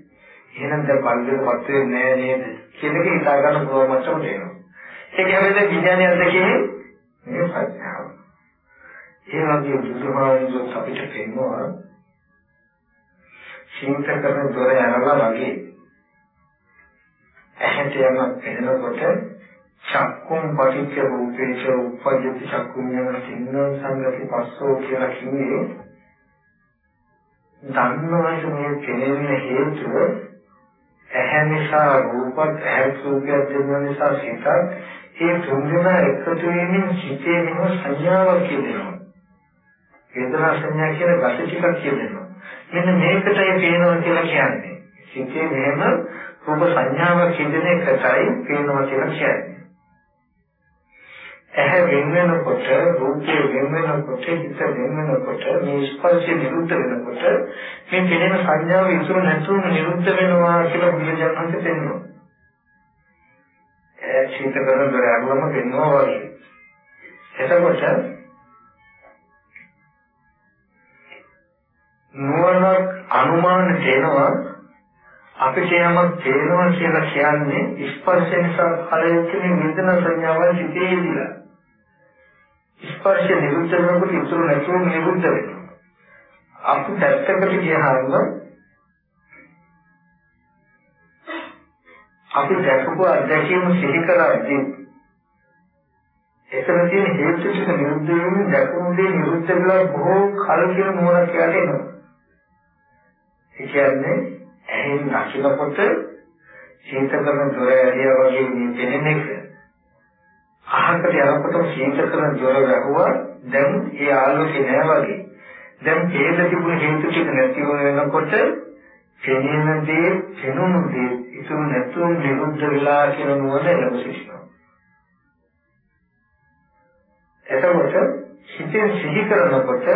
එහෙනම් දැන් බන්ධනපත් වෙන්නේ නෑ නේද? කියන එක හිතා ගන්න පුළුවන් මට්ටමට එනවා. ඒක හැබැයි විඥානයේ අධ්‍යක්ීමේ මේ ප්‍රඥාව. ඒ වගේ බුදුහාමුදුරුවෝ අපිට පෙන්වනවා චින්ත කරන දොර යනවා වගේ ඇහැට යමක් පෙනෙනකොට චක්කුම් පටිච්ච රූපේච උපජ්ජති චක්කුම් යන සින්න සංගති පස්සෝ කියලා කිව්වේ ධර්මවශ මේ පෙනෙන හේතුව ඇහැ නිසා රූපත් ඇහැ රූපයක් දෙන්න නිසා සිතත් ඒ තුන්දෙනා එකතු වීමෙන් සිතේ වෙන සංඥාවක් කියනවා වේදනා සංඥා කියන ගති ටිකක් කියනවා. මෙන්න මේකටයි පේනවා කියලා කියන්නේ. සිතේ මෙහෙම රූප සංඥාවක් කියන එකටයි පේනවා කියලා කියන්නේ. ඇහැ වෙන වෙනකොට රූපේ වෙන වෙනකොට හිත වෙන වෙනකොට මේ ස්පර්ශය නිරුද්ධ වෙනකොට මේ පෙනෙන සංඥාව ඉතුරු නැතුවම නිරුද්ධ වෙනවා කියලා බුදුජානක කියනවා. ඒ චිත්ත කරන දර අනුවම වෙනවා වගේ. එතකොට නුවණක් අනුමාන දෙනවා. අපිට යමක් තේරෙනවා කියලා කියන්නේ ස්පර්ශ නිසා පරිච්ඡේදයේ වේදනා සංඥාවල් සිටේදිලා ස්පර්ශ නිරුද්ධ වෙනකොට ඉතුරු නැතුව නිරුද්ධ වෙනවා. අපි පැත්තකට ගියහම අපි දැකපු අත්දැකීම සිහි කරද්දී එතන තියෙන හේතු ටික නිරුද්ධ වෙන්නේ දැකුණු දේ නිරුද්ධ වෙලා බොහෝ කල කියන මොනක් කියලා එනවා. ඒ කියන්නේ ඇහෙන් දකිනකොට සීත කරන දොර ඇරියා වගේ නිදෙන එක. අහකට යනකොට සීත කරන දොර වැහුවා. දැන් ඒ ආලෝකේ නෑ වගේ. දැන් හේත තිබුණ හේතු ටික නැති වෙනකොට පෙනෙන දේ පෙනුණු දේ ඉතුරු නැතුව නිරුද්ධ වෙලා කියන නුවණ ලැබෙනවා එතකොට හිතෙන් සිහි කරනකොට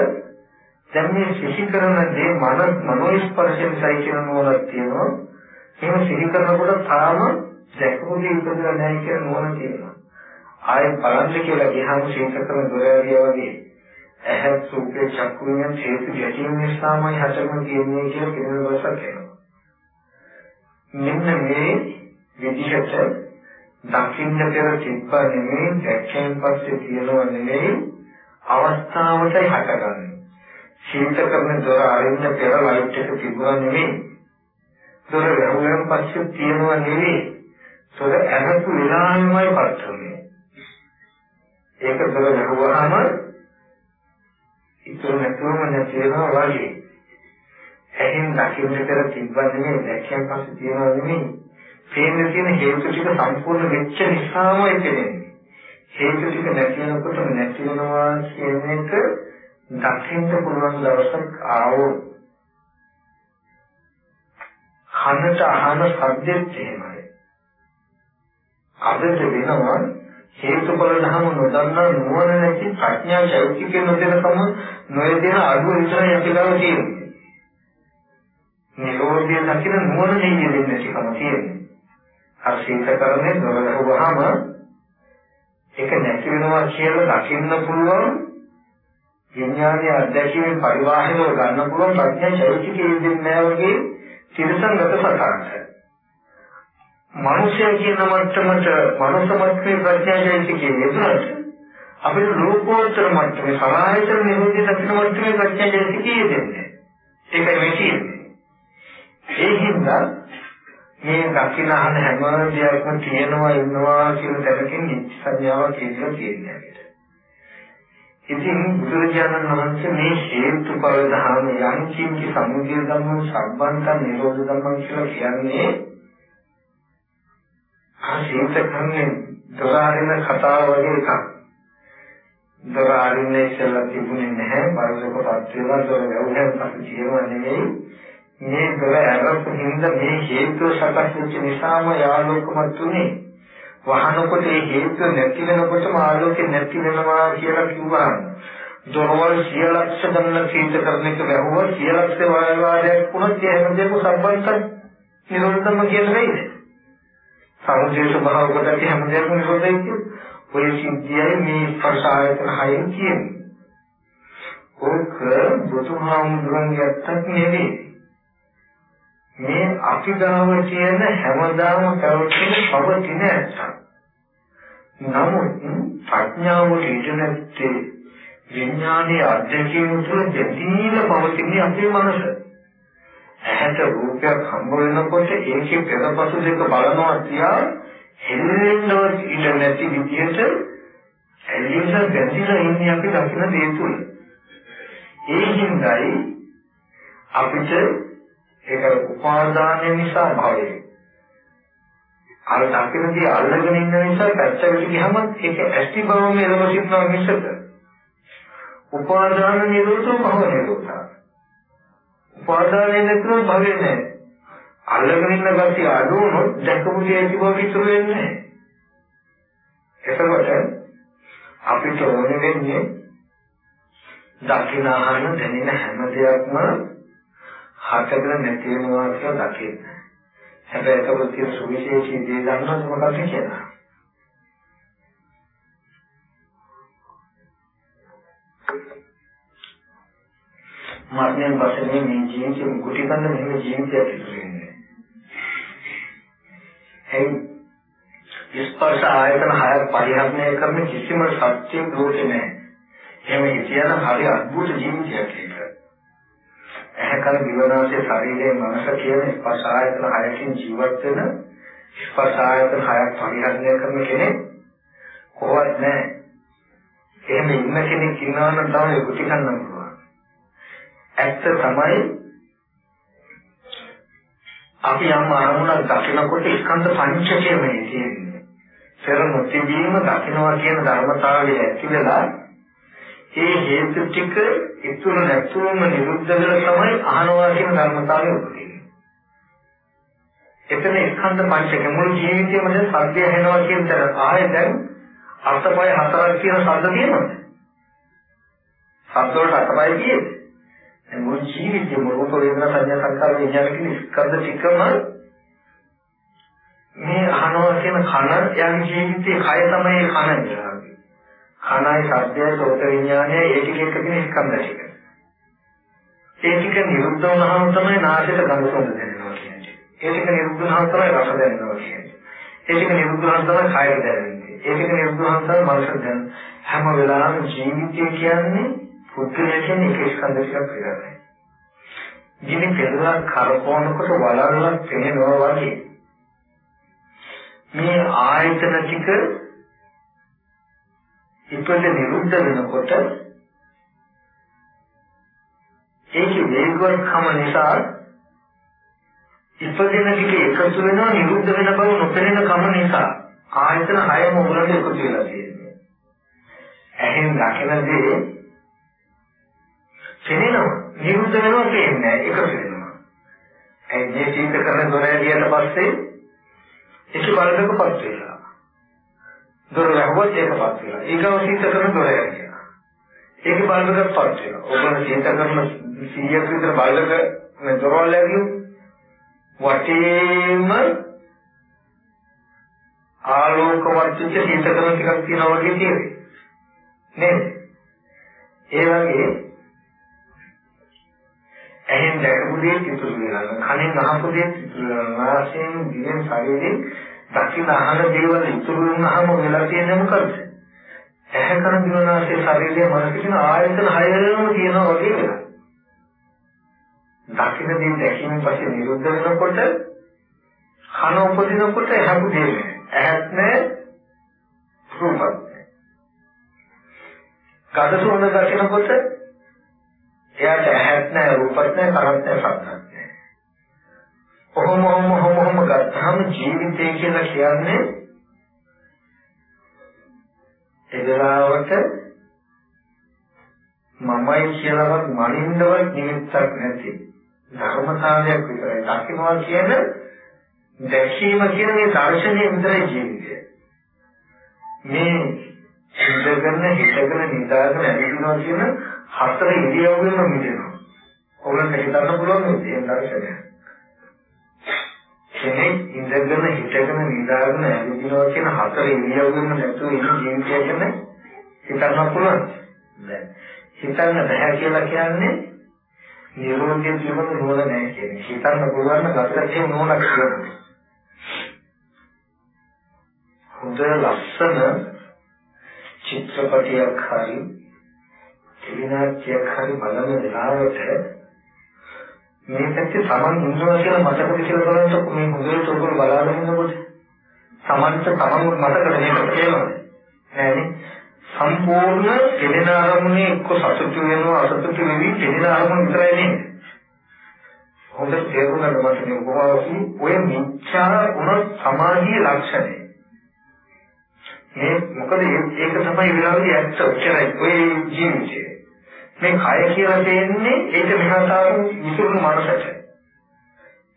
දැන් මේ සිහි කරන දේ මන මනෝ ස්පර්ශයෙන්යි කියන නෝනක් තියෙනවා. එහෙම සිහි කරනකොට තාම දැකපු දේ ඉපදලා නැහැ කියන නෝන තියෙනවා. ආයෙ බලන්න කියලා ගියාම ශීත කරන දොරැලිය වගේ ඇහැ සුපේ චක්කුවෙන් හේතු ගැටීම නිසාමයි හටගන්න කියන්නේ කියලා කියන වසක් එනවා. මෙන්න මේ විදිහට දකින්න පෙර තිබ්බ නෙමෙයි දැක්කෙන් පස්සේ තියෙනව නෙමෙයි අවස්ථාවටයි හටගන්නේ. ශීත කරන දොර අරින්න පෙර ලයිට් එක තිබුණා නෙවෙයි. දොර වැහුවෙන් පස්සේ තියෙනවා නෙවෙයි. දොර ඇරපු විලාමයි පත්තුනේ. ඒක දොර වැහුවාම ඉතුරු නැතුවම නැතිවෙනවා වගේ. ඇහෙන් දකින්න පෙර තිබ්බා නෙවෙයි දැක්කන් පස්සේ තියෙනවා නෙවෙයි. පේන්න තියෙන හේතු ටික සම්පූර්ණ වෙච්ච නිසාමයි පේන්නේ. හේතු ටික නැති වෙනකොට නැති වෙනවා කියන එක දකින්න පුළුවන් දවසක් ආවොත් කනට අහන ශබ්දෙත් එහෙමයි. අදට වෙනවා හේතුඵල ධර්ම නොදන්නා නුවණ නැති ප්‍රඥා චෛත්‍යකේ නොදෙනකම නොයදෙන අඩුව විතරයි අපි ගාව තියෙන්නේ. නිරෝධය දකින නුවණ නෙන්නේ දෙන්නේ කම තියෙන්නේ. අර සිත කරන්නේ දොරලහුවාම ඒක නැති වෙනවා කියලා දකින්න පුළුවන් විඥානයේ අධ්‍යක්ෂණය පරිවාහනව ගන්න පුළුවන් ප්‍රඥා චෛත්‍යකයේ දෙන්නේ නැහැ වගේ තිරසංගත සතරක්. මනුෂ්‍ය කියන මට්ටමට මනුෂ්‍ය මට්ටමේ ප්‍රඥා චෛත්‍යකයේ යෙදුනට අපිට ලෝකෝත්තර මට්ටමේ සමාහිත නිරෝධී දක්ෂ මට්ටමේ ප්‍රඥා චෛත්‍යකයේ දෙන්නේ. ඒකයි මේ කියන්නේ. ඒ හින්දා මේ දකින්න අහන හැම දෙයක්ම තියෙනවා ඉන්නවා කියන තැනකින් සංඥාවක් කියලා කියන්නේ. ඉතින් බුදුරජාණන් වහන්සේ මේ හේතුඵල ධර්ම යම් කිංචි සමුදය ධම්ම සම්බන්ත නිරෝධ ධම්ම කියලා කියන්නේ ආශීත කන්නේ දොරාරින කතාව වගේ එකක්. දොරාරින්නේ ඉස්සෙල්ලා තිබුණේ නැහැ. බලසකපත් වෙලා දොර වැවුනන් පස්සේ කියනවා නෙමෙයි. මේ දොර ඇරපු හින්දා මේ හේතුව සකස් වෙච්ච නිසාම යාලෝකමත් උනේ. වහනකොට ඒ හේතුව නැති වෙනකොටම ආලෝකේ නැති වෙනවා කියලා කිව්වහම දොරවල් සියලක්ෂ ගණන කීත කරන එක වැහුවා සියලක්ෂ වාරයක් වුණත් ඒ හැමදේම සම්බන්ධ නිරෝධම කියන වෙයිද? සමුදේ ස්වභාව කොට හැමදේම නිරෝධයි කියන්නේ. ඔය සිද්ධියයි මේ ස්පර්ශ ආයතන හයෙන් කියන්නේ. ඕක බුදුහාමුදුරන් යත්තක් නෙවෙයි. මේ අපිදාව කියන හැමදාම පැවතින පවතින ඇත්ත. නමුත් ප්‍රඥාවට ඉඳනත්තේ විඥානයේ අධ්‍යක්ෂණය තුළ දෙතිල පවතින අපේ මනස. ඇහැට රූපයක් හම්බ වෙනකොට ඒකේ පෙරපසු දෙක බලනවා තියා හෙල්ලෙන්නවත් ඉඩ නැති විදිහට ඇලිලා ගැටිලා ඉන්නේ අපි දකින දේ තුල. ඒ හින්දායි අපිට ඒක උපාදානය නිසා භවය. අර දකිනදී අල්ලගෙන ඉන්න නිසා පැත්තකට ගියම ඒක ඇස්ති බවම එළවසිටනවා මිසක. උපාදාන නිරෝධෝ භව නිරෝධා. උපාදානය නැතුව භවෙ නැහැ. අල්ලගෙන ඉන්න ගැටි අඩු වුණොත් දැකපු දේ ඇති බව විතර වෙන්නේ එතකොට අපිට ඕනේ වෙන්නේ දකින ආහන දැනෙන හැම දෙයක්ම හතකට නැති වෙනවා කියලා දකින්න. හැබැයි ඒකවල තියෙන සුවිශේෂී දේ දන්නවද මොකක්ද කියලා? මරණයෙන් පස්සේ මේ ජීවිතේ කුටි කන්න මෙහෙම ජීවිතයක් ඉතුරු වෙන්නේ. එයි ස්පර්ශ ආයතන හයක් පරිහරණය කරන කිසිම සත්‍යයක් ලෝකේ නැහැ. එහෙම කියන හරි අద్భుත ජීවිතයක් ඒක. ඇහැකල දිවනාසය ශරීරයේ මනස කියන ස්පර්ශ ආයතන හයකින් ජීවත් වෙන ස්පර්ශ ආයතන හයක් පරිහරණය කරන කෙනෙක් කොහොමද නැහැ. එහෙම ඉන්න කෙනෙක් ඉන්නවා නම් තමයි කුටි කන්න පුළුවන්. ඇත්ත තමයි අපි යම් අරමුණක් දකිනකොට ස්කන්ධ පංචකය මේ තියෙන්නේ. පෙර මුතිවීම දකින්නවා කියන ධර්මතාවය ඇති වෙලා ඒ හේතු ටික ඉතුරු නැතුවම නිරුද්ධ වෙලා තමයි අහනවා කියන ධර්මතාවය උපදින්නේ. එතන ස්කන්ධ පංචකය මුළු ජීවිතේම දැන් සත්‍ය ඇහෙනවා කියන තර ආයේ දැන් අර්ථපය හතරක් කියන ශබ්ද තියෙනවද? ශබ්ද වලට අර්ථපය කියේ මුළු ජීවිතේම රූප වේදනා සංඥා සංකාර විඥාන කියන ස්කන්ධ ටිකම මේ අහනවා කියන කන යන ජීවිතේ කය තමයි කන කියන්නේ. කනයි සත්‍යය සෝත විඥානය ඒ ටික එක කියන ස්කන්ධ ටික. ඒ ටික නිරුද්ධ වුණාම තමයි නාසයට ගඳ සුවඳ දැනෙනවා කියන්නේ. ඒ ටික නිරුද්ධ වුණාම තමයි රස දැනෙනවා කියන්නේ. ඒ ටික නිරුද්ධ වුණාම තමයි කය දැනෙන්නේ. ඒ ටික නිරුද්ධ වුණාම තමයි මනස දැනෙන්නේ. හැම වෙලාවෙම ජීවිතය කියන්නේ පුද්ගලයා කියන්නේ එක ස්කන්ධ ටිකක් විතරයි. ගිනි පෙරලක් කරකවනකොට වලල්ලක් පෙනෙනවා වගේ. මේ ආයතන ටික ඉපද නිරුද්ධ වෙනකොට ඒකේ වේගවත්කම නිසා ඉපදෙන ටික එකතු වෙනවා නිරුද්ධ වෙන බව නොපෙනෙන කම නිසා ආයතන හයම උගලට එකතු වෙලා තියෙනවා. ඇහෙන් දකින දේ පෙනෙනවා නිරුද්ධ වෙනවා කියන්නේ එකතු වෙනවා. ඒ මේ චින්ත කරන දොර ඇරියට පස්සේ ඒක බලනකපත් වෙනවා. දොර වැහුවත් ඒකපත් වෙනවා. ඊගව චින්ත කරන දොර ඇරියා. ඒක බලනකපත් වෙනවා. ඔබන චින්ත කරන 100ක් විතර බලක මේ දොරවල් ඇරියු වටේම ආලෝකවත් චින්ත කරන ටිකක් තියෙනවා වගේ තියෙන්නේ. නේද? ඒ වගේ ඇහෙන් දැකපු දේ ඉතුරු වෙනවා. කනෙන් අහපු දේ ඉතුරු වෙනවා. නාසයෙන් දිවෙන් ශරීරයෙන් දකින අහන දේවල් ඉතුරු වුණාම වෙලා තියෙන්නේ මොකද? ඇහැ කන දිව නාසය ශරීරය මනස කියන ආයතන හයම තියෙනවා වගේ වෙනවා. දකින දේ දැකීමෙන් පස්සේ නිරුද්ධ වෙනකොට කන උපදිනකොට ඇහපු දේ ඇහත් නැහැ රූපත් නැහැ. ගඳ සුවඳ දකිනකොට එයාට ඇහත් නැහැ රූපත් නැහැ කරත් නැහැ සද්දත් නැහැ. කොහොම හොම හොම හොම ගත්තාම ජීවිතය කියලා කියන්නේ එදලාවට මමයි කියලාවත් මනින්නවත් නිමිත්තක් නැති ධර්මතාවයක් විතරයි. දකින්නවා කියන දැකීම කියන මේ දර්ශනය විතරයි ජීවිතය. මේ ඉඳගෙන හිටගෙන නිදාගෙන ඇවිදිනවා කියන හතර ඉරියව්වෙම මිදෙනවා. ඕගොල්ලන්ට හිතන්න පුළුවන් මේ දර්ශනය. කෙනෙක් ඉඳගෙන හිටගෙන නිදාගෙන ඇවිදිනවා කියන හතර ඉරියව්වෙම නැතුව ඉන්න ජීවිතය ගැන හිතන්න පුළුවන්. දැන් හිතන්න බෑ කියලා කියන්නේ නිරෝධය පිළිබඳ නුවණ නැහැ කියන්නේ. හිතන්න පුළුවන් නම් අපිට ඒ නුවණක් තියෙනවා. හොඳ ලස්සන චිත්‍රපටයක් හරි ටෙලිනාට්‍යයක් හරි බලන වෙලාවට මේ පැත්තේ Taman ඉන්නවා කියලා මතකද කියලා බලනකොට මේ හොඳට උගල බලාගෙන ඉන්නකොට Tamanට Taman මතකද මේක තේරෙන්නේ නෑනේ. සම්පූර්ණ ටෙලින ආරමුණේ එක්ක සතුටු වෙනවා අසතුටු වෙවි ටෙලින ආරමුණ විතරයි නේද හොඳට තේරුණාද මට මේ උපමාවකි ඔය මිච්ඡා උන සමාධියේ ලක්ෂණය. මේ මොකද ඒක තමයි වෙලාවේ ඇත්ත. ඔච්චරයි. ඔය ජීවිතය. මේ කය කියලා දෙන්නේ ඒක මෙහාතාව විසුණු මනසට.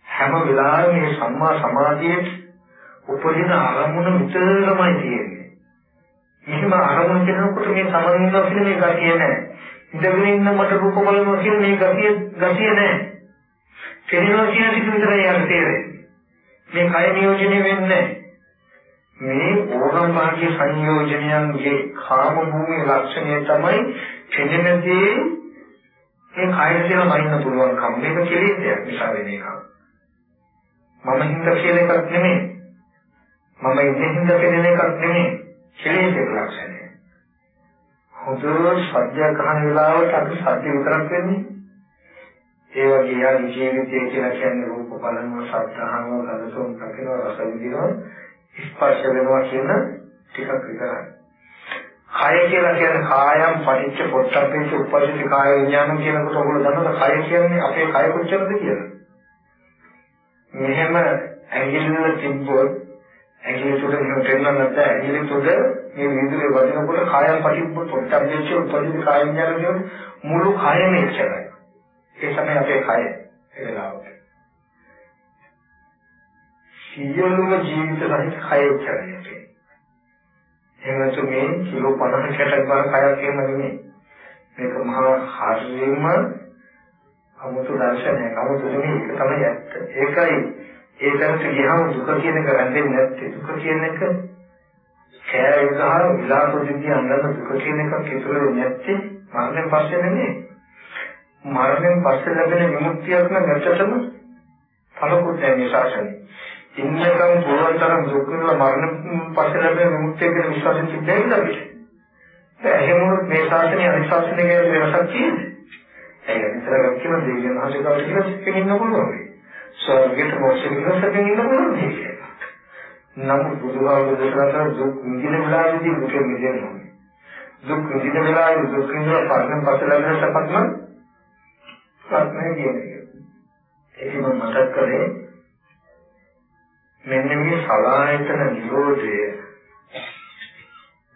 හැම වෙලාවෙම මේ සම්මා සමාධියේ උපදින අරමුණ විතරමයි තියෙන්නේ. එහෙම අරමුණ කරනකොට මේ සමන් ඉන්නවා කියන මේ ගතිය නැහැ. ඉඳගෙන ඉන්න මට රූප බලනවා කියන මේ ගතිය ගතිය නැහැ. කෙරෙනවා කියන ටික විතරයි යට තේරෙන්නේ. මේ කය නියෝජනය වෙන්නේ නැහැ. මේ ඕනම භාග්‍ය සංයෝජනයන්ගේ කාම භූමියේ ලක්ෂණය තමයි පෙනෙනදී මේ කය කියලා මනින්න පුළුවන්කම මේක කෙලෙසයක් නිසා වෙන එකක්. මම හින්දා කියන එකක් නෙමෙයි. මම ඉන්නේ හින්දා පෙනෙන එකක් නෙමෙයි. කෙලෙසක ලක්ෂණය. හොඳ සත්‍ය කහන වෙලාවට අපි සත්‍ය විතරක් වෙන්නේ. ඒ වගේ යා ජීවිතය කියලා කියන්නේ රූප බලනවා ශබ්ද අහනවා රසෝන් දකිනවා රස විඳිනවා ස්පර්ශ වෙනවා කියන ටිකක් විතරයි. කය කියලා කියන්නේ කායම් පටිච්ච පොට්ටපේච උපදිත කාය විඥාන කියනකොට ඔයගොල්ලෝ දන්නවද කය කියන්නේ අපේ කය කොච්චරද කියලා? මෙහෙම ඇඟිලි වල තිබ්බොත් ඇඟිලි තුඩ මෙහෙම දෙන්න නැත්නම් ඇඟිලි තුඩ මේ විදුලේ වදිනකොට කායම් පටිච්ච පොට්ටපේච උපදිත කාය විඥාන කියන මුළු කයම එච්චරයි. ඒ තමයි අපේ කය. ඒ වෙලාවට. සියලුම ජීවිත සහිත කය උච්චාරණය එහෙම නැතු මේ කිලෝ 50කට බර කයක් එහෙම නෙමෙයි. මේක මහා හරියම අමුතු දර්ශනයක්. අමුතු නෙමෙයි ඒක තමයි ඇත්ත. ඒකයි ඒකට ගියහම දුක කියන එක රැඳෙන්නේ නැත්තේ. දුක කියන එක කෑ විගහ විලාස දිදී අnder දුක කියන එක කිතුරු නැත්තේ මරණයෙන් පස්සේ නෙමෙයි. මරණයෙන් පස්සේ ලැබෙන විමුක්තියක් නම් ඇත්තටම පළපුත් මේ ශාසනය. ඉන්නකම් පුළුවන් තරම් දුක් විඳලා මරණ පස්සේ ලැබෙන විමුක්තිය කියන විශ්වාසයෙන් සිද්ධයි නේද? ඒ එහෙම මේ ශාසනය අනිත් ශාසනය කියන වෙනසක් තියෙන්නේ. ඒක විතරක් කියන දෙවියන් හසුකාවට කියලා සිද්ධ ඉන්න පුළුවන්. ස්වර්ගයට මොකද කියලා ඉන්න පුළුවන්. නමුත් බුදුහාමුදුරුවෝ දේශනා කරන දුක් විඳින වෙලාවේදී දුක මිදෙන්න ඕනේ. දුක් විඳින වෙලාවේ දුක් විඳලා පරණ පස්සේ ලැබෙන සපත්ම ප්‍රඥා කියන්නේ. ඒක මම මතක් කරේ මෙන්න මේ සලායතන නිරෝධය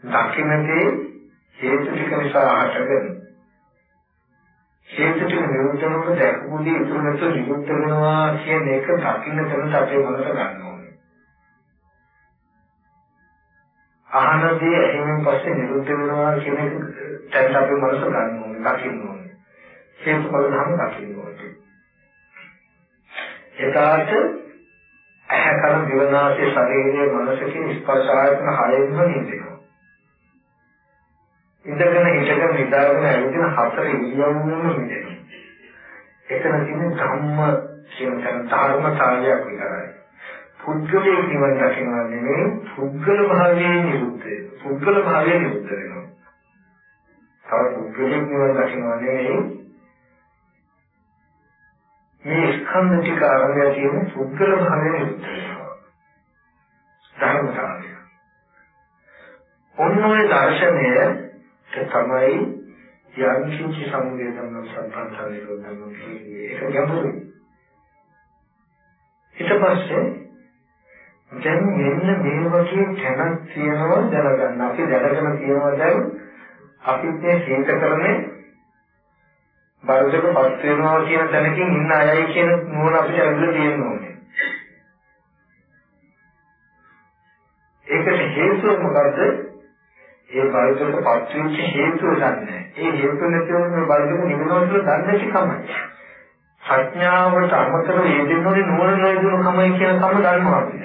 දකින්නේ හේතු ටික නිසා හටගෙන හේතු ටික නිරුද්ධ වෙනකොට දැක්මුදී ඉතුරු නැතුව නිරුද්ධ වෙනවා කියන එක දකින්න තැනට අපේ මනස ගන්න ඕනේ. අහනදී එහෙම පස්සේ නිරුද්ධ වෙනවා කියන එක තැනට අපේ මනස ගන්න ඕනේ, දකින්න ඕනේ. හේතුඵල ධර්ම දකින්න ඕනේ. එතකොට ඇහැ කන දිවනාසය ශරීරයේ මනසකින් ස්පර්ශ ආයතන හයෙන්ම නිදෙනවා. ඉඳගෙන හිටගෙන නිදාගෙන ඇවිදින හතර ඉරියව්වෙම නිදෙනවා. එතන තියෙන ධම්ම කියන තන ධර්මතාවයක් විතරයි. පුද්ගලයේ නිවන් දකිනවා නෙමෙයි පුද්ගල භාවයේ නිරුද්ධ පුද්ගල භාවයේ නිරුද්ධ වෙනවා. තව පුද්ගලයේ නිවන් දකිනවා නෙමෙයි මේ ස්කන්ධ ටික අරගෙන තියෙන පුද්ගල භාවයේ ධර්මතාවය. ඔන්නෝයි දර්ශනය තමයි යන්කින්ච සමුදේතම සම්පන්තනේ රෝධම කියන්නේ ඒක ගැඹුරුයි. ඊට පස්සේ දැන් මෙන්න මේ වගේ තැනක් තියෙනවා දැනගන්න. අපි දැනගෙන තියෙනවා දැන් අපිත් මේ සීත කරන්නේ බරදක පත් වෙනවා කියන තැනකින් ඉන්න අයයි කියන නුවණ අපිට ලැබිලා තියෙන්න ඕනේ. ඒකට හේතුව මොකද්ද? ඒ බරදක පත් වෙච්ච හේතුව දන්නේ. ඒ හේතුව නැතිවම මේ බරදක නිවනවා කියලා දන්නේ කමයි. ප්‍රඥාවට අමතරව යෙදෙන්නේ නුවණ නොයදුණු කමයි කියන කම දන්නවා අපිට.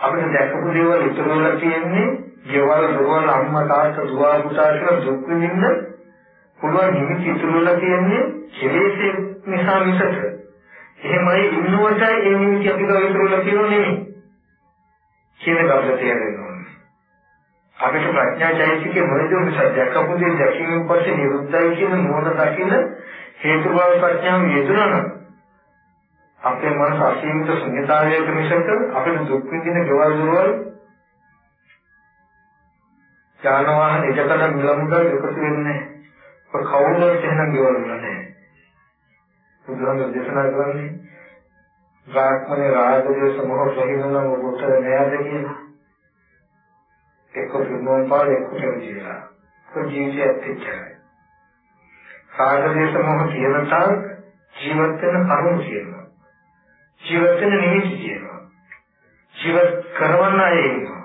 අපිට දැකපු දේවල් ඉතුරු වෙලා තියෙන්නේ ගෙවල් දොරවල් අම්මා තාත්තා දුව පුතා කියලා දුක් විඳින්න පුළුවන් නිමිති ඉතුරු වෙලා තියෙන්නේ කෙලෙස් නිසා මිසක. එහෙමයි ඉන්නවටයි ඒ නිමිති අපිට ඉතුරු වෙලා තියෙනව නෙමෙයි. කියන බව තේරෙනවා අපිට ප්‍රඥා චෛතසිකේ මොනදෝ නිසා දැකපු දේ දැකීමෙන් පස්සේ නිරුද්ධයි කියන නුවණ දකින්න හේතු බව ප්‍රඥාව යෙදුණා අපේ මනස අසීමිත ශුන්‍යතාවයක මිසක අපිට දුක් විඳින ගෙවල් දොරවල් යාන වාහන එකතන මිල මුදල් එකතු වෙන්නේ නැහැ. කවුරුත් එහෙනම් ගෙවල් නැහැ. බුදුහාම දේශනා කරන්නේ රාක්මනේ රාජදේශ මොහ සහිනන උත්තර නෑද කියලා. එක්ක පින්නෝන් පාර එක්ක කියලා. කො ජීවිතයක් තිච්චරයි. රාජදේශ මොහ කියන තාක් ජීවත් වෙන කරුණු කියනවා. ජීවත් වෙන නිමිති කියනවා. ජීවත් කරවන්න අය ඉන්නවා.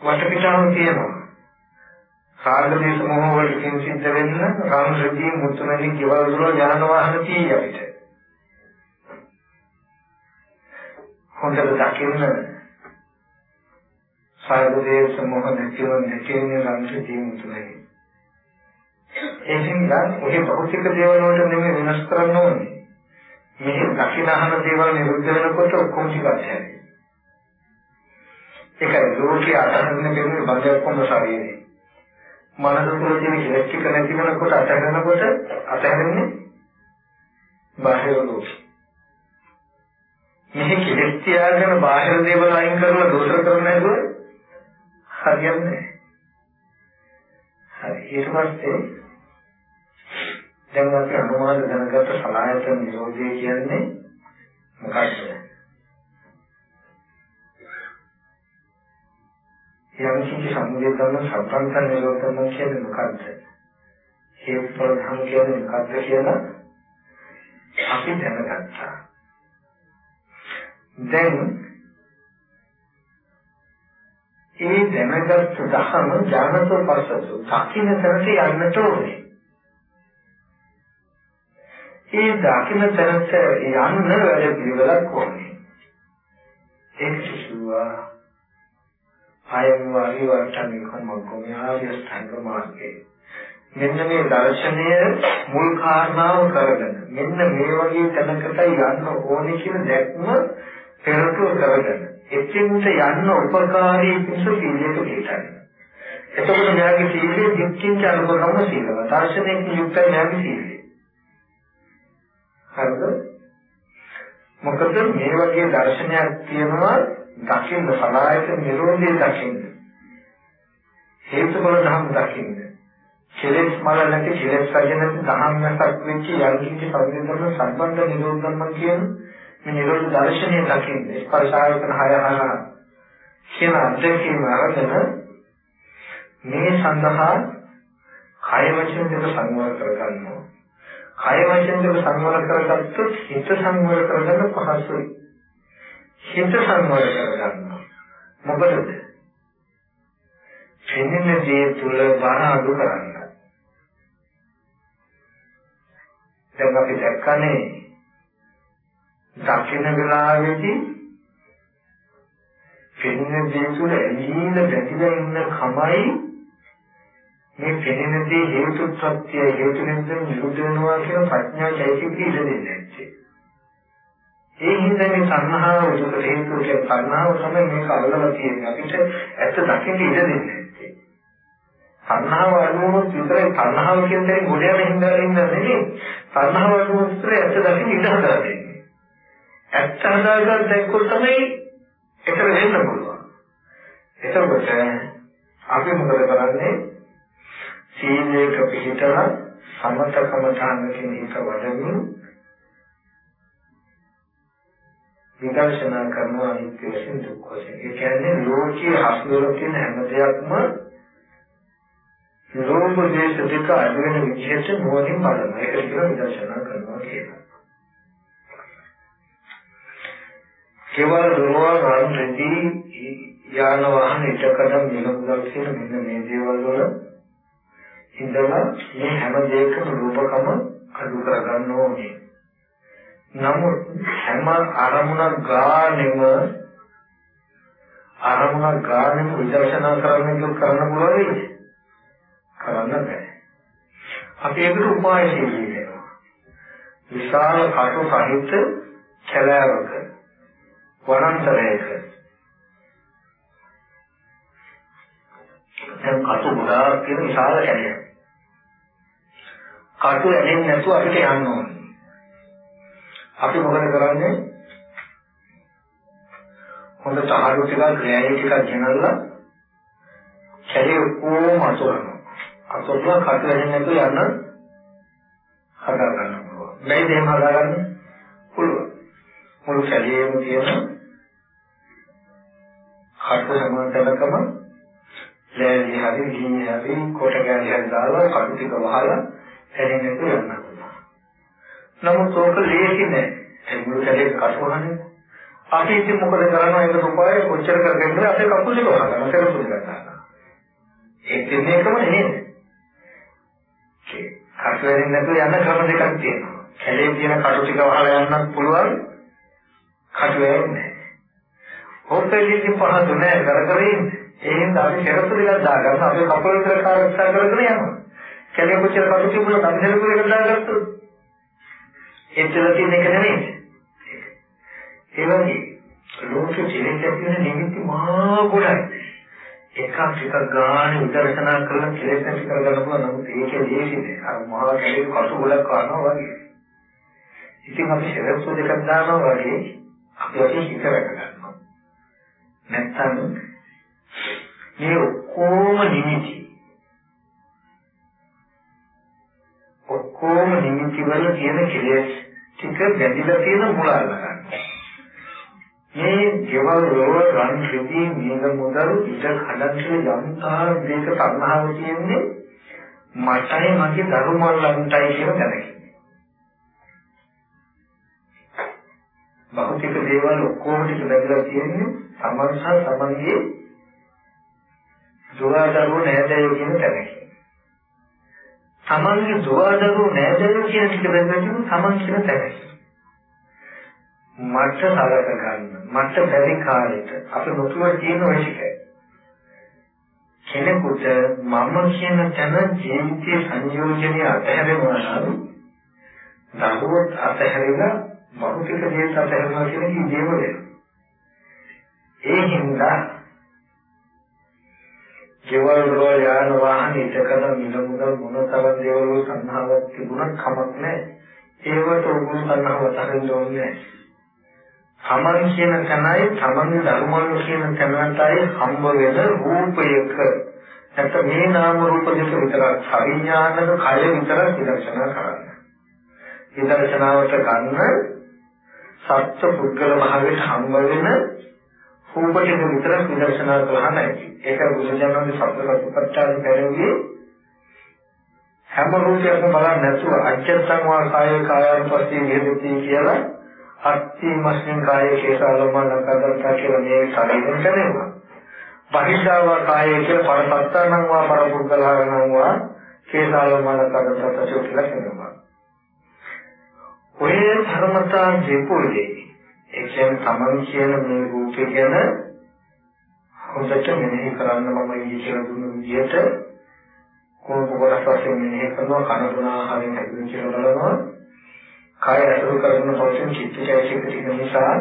වටපිටාව තියෙනවා. කාර්යදේශ මොහ වලින් සිද්ධ වෙන්න රාම ශ්‍රී මුතුමැලි කෙවල් වල යන වාහන තියෙයි අපිට. හොඳට දකින්න කාර්යදේශ මොහ නැතිව නැතිවෙන රාම ශ්‍රී මුතුමැලි. එකින් ගන්න ඔය භෞතික දේවල් වලට නෙමෙයි වෙනස් කරන්න ඕනේ. මේ දකිනහන දේවල් නිරුද්ධ වෙනකොට ඔක්කොම ටික අත්හැරෙයි. ඒකයි ලෝකයේ අතහරින්න දෙන්නේ බඳයක් කොම ශරීරේ. මනස තුළ තියෙන කෙලෙස් ටික නැති වෙනකොට අතහැරෙනකොට අතහැරෙන්නේ බාහිර ලෝකෙ. මේ කෙලෙස් තියාගෙන බාහිර දේවල් අයින් කරලා දෝෂ කරන නේද? හරියන්නේ නැහැ. හරි ඊට පස්සේ දැන් අපි අනුමාන දැනගත්ත සලායතන නිරෝධය කියන්නේ මොකක්ද? යම් කිසි සමුදය ධර්ම සම්ප්‍රන්ත නිරෝධන කියන්නේ මොකක්ද? හේතුඵල ධර්ම කියන්නේ මොකක්ද කියලා අපි දැනගත්තා. දැන් ඒ දැනගත් ධර්ම ඥානතෝ පස්සසු දකින්න තැනට යන්නට ඕනේ. ඒ දකින්න තැනට යන්න වැඩ පිළිවෙලක් ඕනේ. ඒක කිව්වා ආයම වාරි වර්තන කම්මකෝම ආර්ය ස්ථාංග මාර්ගයේ මෙන්න මේ දර්ශනය මුල් කාරණාව කරගෙන මෙන්න මේ වගේ තැනකටයි යන්න ඕනේ කියන දැක්ම පෙරටුව කරගෙන එතෙන්ට යන්න උපකාරී පිසු සීලයට පිටයි. එතකොට මෙයාගේ සීලය දික්කින් අනුකම්ම සීලව. දර්ශනයෙන් යුක්තයි මෙයාගේ සීලය. හරිද? මොකද මේ වගේ දර්ශනයක් තියෙනවා දකින්න සලායත නිරෝධය දකින්න. හේතුඵල ධර්ම දකින්න. කෙලෙස් මල නැති කෙලෙස් රජ නැති ධම්මයක් වෙච්ච යම් කිසි පරිදෙන්න සම්බන්ධ නිරෝධ ධර්ම කියන මේ නිරෝධ දර්ශනය දකින්න. ස්පර්ශායතන හය හන කියන අධ්‍යක්ෂීම අරගෙන මේ සඳහා කය වචන දෙක සංවර කරගන්නවා. කය වචන දෙක සංවර කරගත්තොත් හිත සංවර කරගන්න පහසුයි. හිත සංවර කරගන්න. මොකද? පෙනෙන දේ තුල බර අඩු කරන්න. දැන් අපි දැක්කනේ දකින්න වෙලාවේදී පෙනෙන දේ තුල ඇලීලා දැකිලා ඉන්න කමයි මේ පෙනෙන දේ හේතු ප්‍රත්‍ය හේතු නිසා නිරුද්ධ වෙනවා කියන ප්‍රඥා චෛතසිකය ඉඳෙන්නේ නැත්තේ. ඒ හින්දා මේ සංහාව උදේට හේතු කියන සංහාව තමයි මේක අල්ලලා තියෙන්නේ. අපිට ඇත්ත දකින්න ඉඩ දෙන්නේ නැත්තේ. සංහාව අනුමත විතරයි සංහාව කියන දේ ගොඩ යන හින්දා ඉන්නේ නෙමෙයි. සංහාව අනුමත විතරයි ඇත්ත දකින්න ඉඩ හදලා දෙන්නේ. ඇත්ත හදාගන්න දැක්කොත් තමයි ඒක වෙන්න පුළුවන්. එතකොට අපි මොකද කරන්නේ? සීලයක පිළිතලා සමතකම තාන්නකින් හිත වඩමින් විදර්ශනා කරන අනිත්‍ය වශයෙන් දුක් වශයෙන්. ඒ කියන්නේ ලෝකයේ හසුරුවන තියෙන හැම දෙයක්ම ලෝභ දේශ දෙක අදින විදිහට මොනින් බලනවා. ඒකට කියන විදර්ශනා කරනවා කියලා. කෙවල් දොරවල් රන් රෙදි යාන වාහන ඉටකඩම් නිලමුදල් කියන මෙන්න මේ දේවල් වල ඉඳලා මේ හැම දෙයකම රූපකම අඩු කරගන්න ඕනේ. නමුත් හැම අරමුණක් ගානෙම අරමුණක් ගානෙම විදර්ශනා කරන්න කියොත් කරන්න පුළුවන් වෙයි. කරන්න බෑ. අපි ඒකට උපායශීලී වෙනවා. විශාල කටු සහිත කැලෑවක වනාන්තරයක දැන් කටු ගොඩාක් තියෙන විශාල කැලයක්. කටු ඇලෙන්නේ නැතුව අපිට යන්න ඕනේ. අපි මොකද කරන්නේ? හොඳ තහඩු ටිකක් ග්‍රෑනයිට් ටිකක් ගෙනල්ලා කැලේ කොහොම අතොරනවා. අතොරලා කටු ඇලෙන්නේ නැතුව යන්න හදා ගන්න පුළුවන්. බැයිද එහෙම හදාගන්න? පුළුවන්. මුළු කැලේම තියෙන කටු සමාන්තරකම ලෑලි හරි ගිනි හරි කොට ගැලි හරි දාලා කටු ටික වහලා හැදෙන්න පුළුවන්. නමුත් ඕක ලේසි නෑ. ඒ මුළු කැලේ කටවහන්නේ. අපි ඉතින් මොකද කරන්නේ ඒක උපාය කොච්චර කරගෙනද අපේ කකුල් ටික වහගන්න කරපුලි ගන්නවා. ඒ දෙන්නේ එකම නේද? ඒ කටුවෙන් නැතුව යන ක්‍රම දෙකක් තියෙනවා. කැලේ තියෙන කටු ටික වහලා යන්නත් පුළුවන්. කටුවෙන් නෑ. හොටෙලින් පහසු නෑ කරකරින් ඒ හින්දා අපි කෙරසු දෙකක් දාගන්න අපේ කකුල් විතර කාර්යය කරගෙන යනවා. කැලේ කොච්චර කටු තිබුණා නම් දෙලපුර එක දාගත්තොත් එතන තියෙන එක නෙමෙයි. ඒ වගේ ලෝක ජීවිතයේ තියෙන නිමිති මහා ගොඩයි. එකක් එක ගාන විදර්ශනා කරලා කෙලෙස් නැති කරගන්න පුළුවන් නමුත් ඒකේ ලේසි නෑ. අර මහා කැලේ කටු ගොඩක් කරනවා වගේ. ඉතින් අපි ශරත්සු දෙකක් දානවා වගේ අපි අපි හිත රැක ගන්නවා. නැත්තම් මේ ඔක්කොම නිමිති ඔක්කොම නිමිති වල තියෙන කෙලෙස් ටික බැඳිලා තියෙන මුල අල්ලගන්න. මේ ජීවල් රෝව රන් ශ්‍රී මේක මුදල් ඉත කඩන්ට යම්තාර දෙක තණ්හාව කියන්නේ මටයි මගේ ධර්මවලන්ටයි කියන දැනගන්න. භෞතික දේවල් ඔක්කොම ටික බැඳලා තියෙන්නේ සමන්සා සමන්ගේ දුරාදරුව නෑදෑයෝ කියන තැනකින්. තමන්ගේ දුරාදරුව නෑදෑයෝ කියන ටික බැඳගෙන තමන් කියන තැනකින්. මට සලක ගන්න මට බැරි කාලෙට අපේ මුතුවේ තියෙන ඔය ටිකයි. කෙනෙකුට මම කියන තැන ජීවිතයේ සංයෝජනය අතහැරෙනවා නම් දරුවොත් අතහැරෙලා භෞතික දේට අතහැරෙනවා කියන එක ඉදීම වෙනවා. ඒ හින්දා ජීවල් වල යාන වාහන ඉදකද මිල මුදල් මොන තරම් දේවල් වල සංහාවක් තිබුණත් කමක් නැහැ. ඒවට උගුරු සංහාව තරම් ඕනේ නැහැ. තමන් කියන තැනයි තමන්ගේ ධර්මවල කියන තැනටයි හම්බ වෙන රූපයක නැත්නම් මේ නාම රූප දෙක විතරක් අවිඥානික කය විතරක් විදර්ශනා කරන්න. විදර්ශනාවට ගන්න සත්‍ය පුද්ගල භාවයට හම්බ වෙන රූප ටික විතරක් විදර්ශනා කරලා නැහැ. ඒක බුදුජානකගේ සත්‍ය සත්‍යපත්‍යාවෙන් පැහැදිලි හැම රූපයක්ම බලන්නේ නැතුව අජත්තං වා කාය කායපස්සේ විහෙදති කියලා අත්ති මස්මින් කායේ කේසාලෝම ලංකාදත්තා කියලා මේ ශරීරයෙන් කරනවා. පරිශාව කායේ කියලා පරසත්තානම් වා පරපුද්ගලහරණම් වා කේසාලෝම ලංකාදත්තා කියලා කියනවා. ඔය ධර්මතා දෙපොලේ ඒ කියන්නේ තමන් කියන මේ රූපේ ගැන හොඳට මෙනෙහි කරන්න මම ඊයේ කියලා දුන්න විදිහට කොහොම කොටස් වශයෙන් මෙනෙහි කරනවා කන දුන ආහාරයෙන් හැදුණු කියලා බලනවා කය ඇසුරු කරගෙන පවතින චිත්තචෛතසික ටික නිසා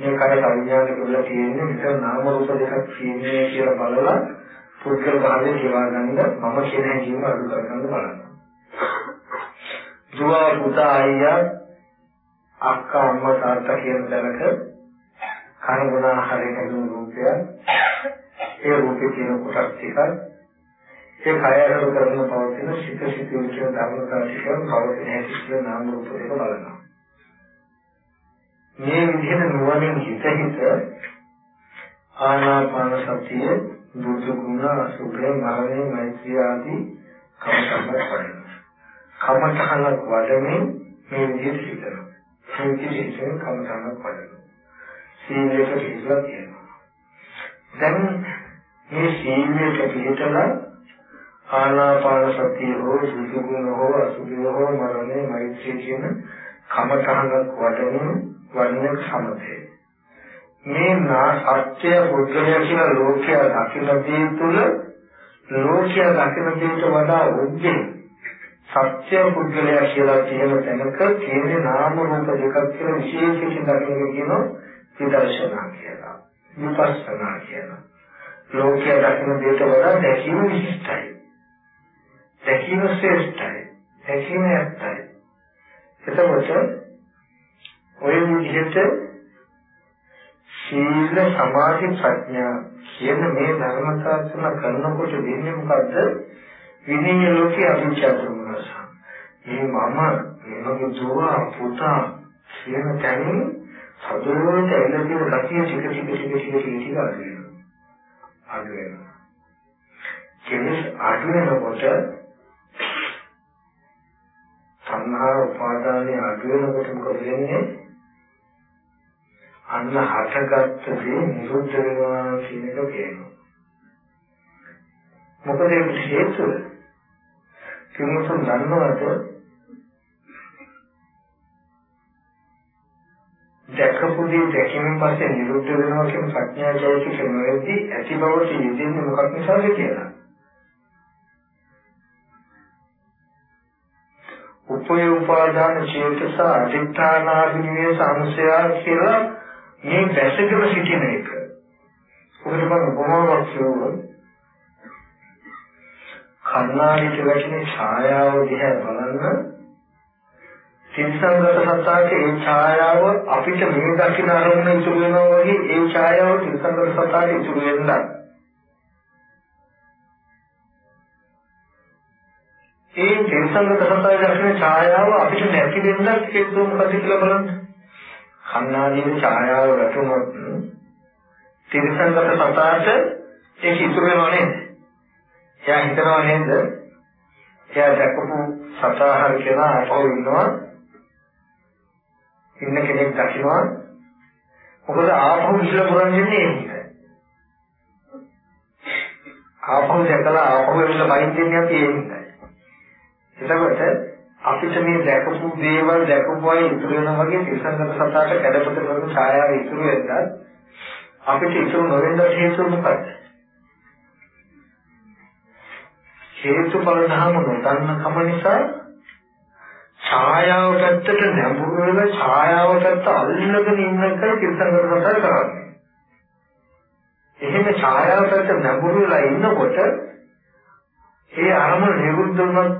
මේ කය සංඥාන කරලා තියෙන්නේ විතර නාම රූප දෙකක් තියෙන්නේ කියලා බලලා පුද්ගල භාවයෙන් කියවා ගන්න මම කියන හැඟීම අඩු කරගන්න බලන්න. දුව පුතා අයියා අක්කා අම්මා තාත්තා කියන දැනක කන ගුණ ආහාරයෙන් හැදුණු රූපය ඒ රූපේ තියෙන කොටස් ටිකක් ඒ කය අරමුණු කරන පවතින සිත සිතුවිලි කියන ධර්මතා ටික පවතින හැටි කියන නාම රූප දෙක බලනවා. මේ විදිහට නුවණින් හිත හිත ආනාපාන සතිය බුදු ගුණ අසුභේ මරණය මෛත්‍රිය ආදී කමතහන වඩනවා. කමතහන වඩමින් මේ විදිහට හිතනවා. මේ විදිහට හිතෙන් කමතහන වඩනවා. සීලයට පිළිලා තියෙනවා. දැන් මේ සීලයට පිළිතලා ආනාපාන සතිය හෝ බුදු ගුණ හෝ අසුභය හෝ මරණය මෛත්‍රිය කියන කමතහන වඩමින් වන්නේ සමතේ. මේ නා සත්‍ය පුද්ගලයා කියන ලෝකය දකින දේ තුළ ලෝකය දකින දේට වඩා උද්දේ සත්‍ය පුද්ගලයා කියලා කියන තැනක කියන්නේ නාම රූප දෙකක් කියලා විශේෂයෙන් දකින්න කියන විදර්ශනා කියලා. විපස්සනා කියලා. ලෝකය දකින දේට වඩා දැකීම විශිෂ්ටයි. දැකීම ශ්‍රේෂ්ඨයි. දැකීම ඇත්තයි. එතකොට ඔය විදිහට සීල සමාධි ප්‍රඥා කියන මේ ධර්මතා තුන කරනකොට වෙන්නේ මොකද්ද? විනය ලෝකයේ අභිචාර ප්‍රමනස. මේ මම මගේ දුව පුතා කියන තැනින් සතුරෝට එළදෙන ගතිය ටික ටික ටික ටික ටික ටික අඩු වෙනවා. අඩු වෙනවා. කෙනෙක් අඩු වෙනකොට සංහාර උපාදානයේ අඩු වෙනකොට මොකද වෙන්නේ? අන්න හටගත්ත දේ නිරුද්ධ වෙනවා කියන එක කියනවා. මොකද ඒක හේතුව? කිමුතුන් දන්නවද? දැකපු දේ දැකීමෙන් පස්සේ නිරුද්ධ වෙනවා කියන ප්‍රඥාජයක කෙනෙකුදී ඇති බවට යෙදෙන්නේ මොකක් නිසාද කියලා. උපය උපාදාන චේතස අධිඨානාභිනිවේ සංසයා කියලා මේ දැසගෙන සිටින එක. ඔකට මම බොහොමවත් කියවුවා. කන්නාඩිට වැටෙන ඡායාව දිහා බලන්න තිරසංගත සත්‍යාවේ ඒ ඡායාව අපිට මේ දකින්න අරමුණ ඉතුරු වෙනවා වගේ ඒ ඡායාව තිරසංගත සත්‍යාවේ ඉතුරු වෙනවා. ඒ තිරසංගත සත්‍යාවේ දකින්න ඡායාව අපිට නැති වෙන්නත් හේතුව මොකද කියලා බලන්න. කන්නාදීන ඡායාව වැටුනොත් තිරසංගත සතාට ඒක ඉතුරු වෙනව නේද? එයා හිතනවා නේද? එයා දැකපු සතා හරි කෙනා අපව ඉන්නවා. ඉන්න කෙනෙක් දකින්නවා. මොකද ආපහු ඉස්සලා පුරන්නේ ඒක. ආපහු දැකලා ආපහු එන්න බයින් දෙන්නේ අපි ඒක. එතකොට අපිට මේ දැකපු දේවල් දැකපු අය ඉතුරු වෙනා වගේ තිරසංගත සතාට කැඩපත කරන ඡායාව ඉතුරු වෙද්දී අපිට ඉතුරු නොවෙන්න හේතුව මොකක්ද? හේතුඵල ධර්ම නොදන්න කම නිසා ඡායාව පැත්තට නැඹුරු වෙලා ඡායාව පැත්ත අල්ලගෙන ඉන්න එක තිරසංගත සතාට කරන්නේ. එහෙම ඡායාව පැත්ත නැඹුරු වෙලා ඉන්නකොට ඒ අරමුණ නිරුද්ධ වුණත්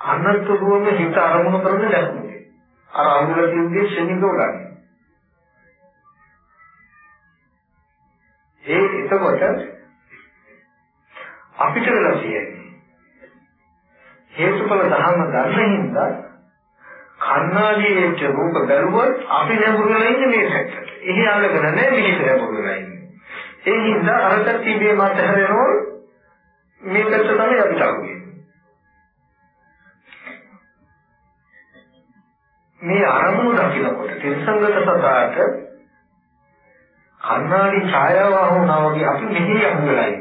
අනතුරුවම හිත අරමුණු කරන දැක්මේ. අර අංගල තියුගේ ශනිකව ගන්න. ඒ එතකොට අපිට වෙලා තියෙන්නේ හේතුඵල ධර්ම දර්ශනින්ද කන්නාඩියේ රූප බැලුවොත් අපි නැඹුරු වෙලා ඉන්නේ මේ පැත්තට. එහි අල්ලගෙන නැහැ මෙහෙට නැඹුරු වෙලා ඉන්නේ. ඒ හින්දා අරකට තිබේ මත හැරෙනෝ මේ පැත්ත තමයි අපිට අහුවෙන්නේ. මේ අරමුණු දකිනකොට තිරසංගත සතාට කන්නාඩි ඡායාව වුණා වගේ අපි මෙහි යමු වෙලා ඉන්නේ.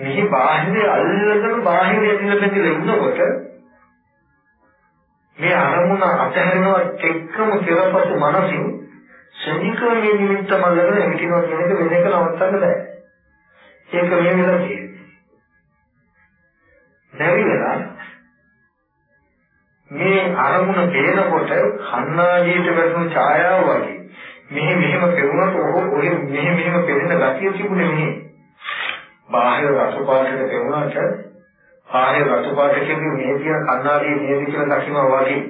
මෙහි බාහිර අල්ලගෙන බාහිර ඇතුළත බෙදලා ඉන්නකොට මේ අරමුණ අතහැරෙනවත් එක්කම කෙරපසු මනසින් ශනිකව මේ නිමිත්ත මඟගෙන හිටිනවා කියන එක වෙන එක නවත්තන්න බෑ. ඒක මේ වෙලා තියෙන්නේ. නැවිලා මේ අරමුණ පේනකොට කන්නාඩියට වැටුණු ඡායාව වගේ මෙහි මෙහෙම පෙරුණත් ඔහු ඔය මෙහි මෙහෙම පෙරෙන ගතිය තිබුණේ මෙහි බාහිර රතු පාටක පෙරුණාට බාහිර රතු පාට කියන්නේ මේ කියන කන්නාඩියේ නේද කියලා දකිනවා වගේ.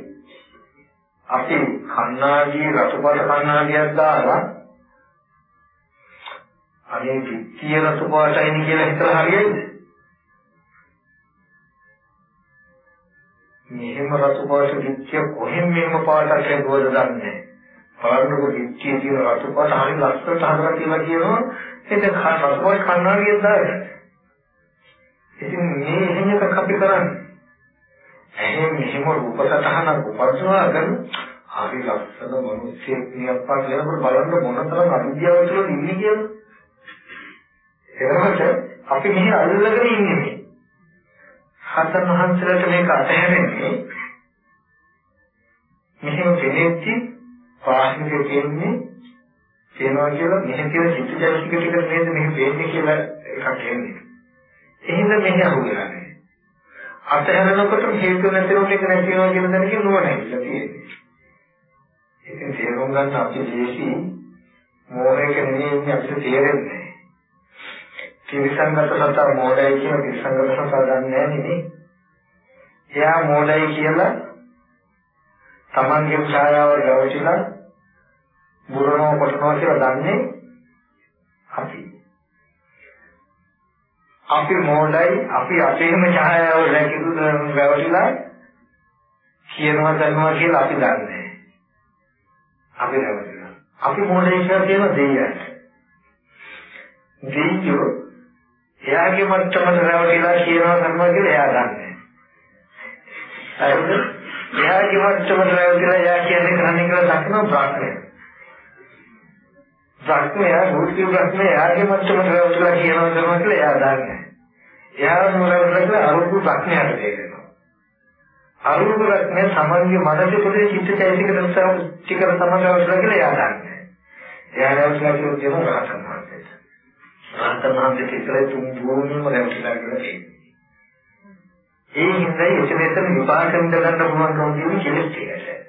අපි කන්නාඩියේ රතු පාට කන්නාඩියක් දාලා අනේ පිටිය රතු පාටයිනි කියලා හිතලා හරියයිද? මෙහෙම රතු පාට දිච්චිය කොහෙන් මෙහෙම පාටක් හදුවද දන්නේ? බලන්නකො දිච්චිය තියෙන රතු පාට හරි ලස්සනට හදලා කියලා කියනවා. ඒක රතු පාට කන්නාඩියක් දාගෙන ඉතින් මේ එහෙම එකක් අපි කරන්නේ. එහෙම මෙහෙම රූප සතහනක් උපස්වාගෙන හරි ලස්සන මිනිස්සෙක් නියප්පා කියනකොට බලන්න මොනතරම් අවිද්‍යාව තුළ ඉන්නේ කියලා. එතකොට අපි මෙහි අල්ලගෙන ඉන්නේ. මේ හතන් වහන්සේලාට මේක අතහැරෙන්නේ මෙහෙම දෙනෙtti පාස්මිකේ තියෙන්නේ තේනවා කියලා මෙහෙම කියන චිත්තජනසික ටික නේද මෙහෙම වෙන්නේ කියලා එකක් එන්නේ. එහෙනම් මෙහෙ අහුවෙලා නැහැ. අතහැරෙනකොට හේතු නැතිවෙන එක නැති වෙනවා කියන දැනගෙන නුවණ ඇවිල්ලා තියෙන්නේ. ඉතින් තේරුම් ගන්න අපි දේශී මෝහයක නෙමෙයි අපිට තේරෙන්නේ. ත්‍රිසංගත සතා මෝඩයි කියන ත්‍රිසංගත සතා දන්නේ නැහැ එයා මෝඩයි කියලා තමන්ගේ ඡායාව රැවටිලා බුරණෝ කොටනවා කියලා දන්නේ අපි. අපි මෝඩයි අපි අපේම ඡායාව රැකිරු රැවටිලා කියනවා කරනවා කියලා අපි දන්නේ. අපි රැවටිලා. අපි මෝඩයි කියලා කියන දෙයියන්ට. දෙයියෝ එයාගේ මට්ටමට රැවටිලා කියනවා කරනවා කියලා එයා දන්නේ. හරිද? එයාගේ මට්ටමට රැවටිලා එයා කියන්නේ කරන්නේ කියලා දක්නවා බ්‍රහ්මය. බ්‍රහ්මයා භූතිය බ්‍රහ්මයා එයාගේ මට්ටමට රැවටිලා කියනවා කරනවා කියලා එයා දන්නේ. එයා නෝරවල කියලා අරුපු බ්‍රහ්මයාට තේරෙනවා. අරුපු බ්‍රහ්මයා සමන්ගේ මනසේ පොදේ චිත්තචෛතසික දර්ශන ටික සමගවලා කියලා එයා දන්නේ. එයා රැවටිලා කියනවා රහතන් වහන්සේට. රහතන් වහන්සේ ඉස්සරේ තුන් භූමියම රැවටිලා කියලා තියෙනවා. ඒ හින්දා එතන එතන විපාක විඳ ගන්න පුළුවන්කම තියෙන කෙලෙස් ටිකට.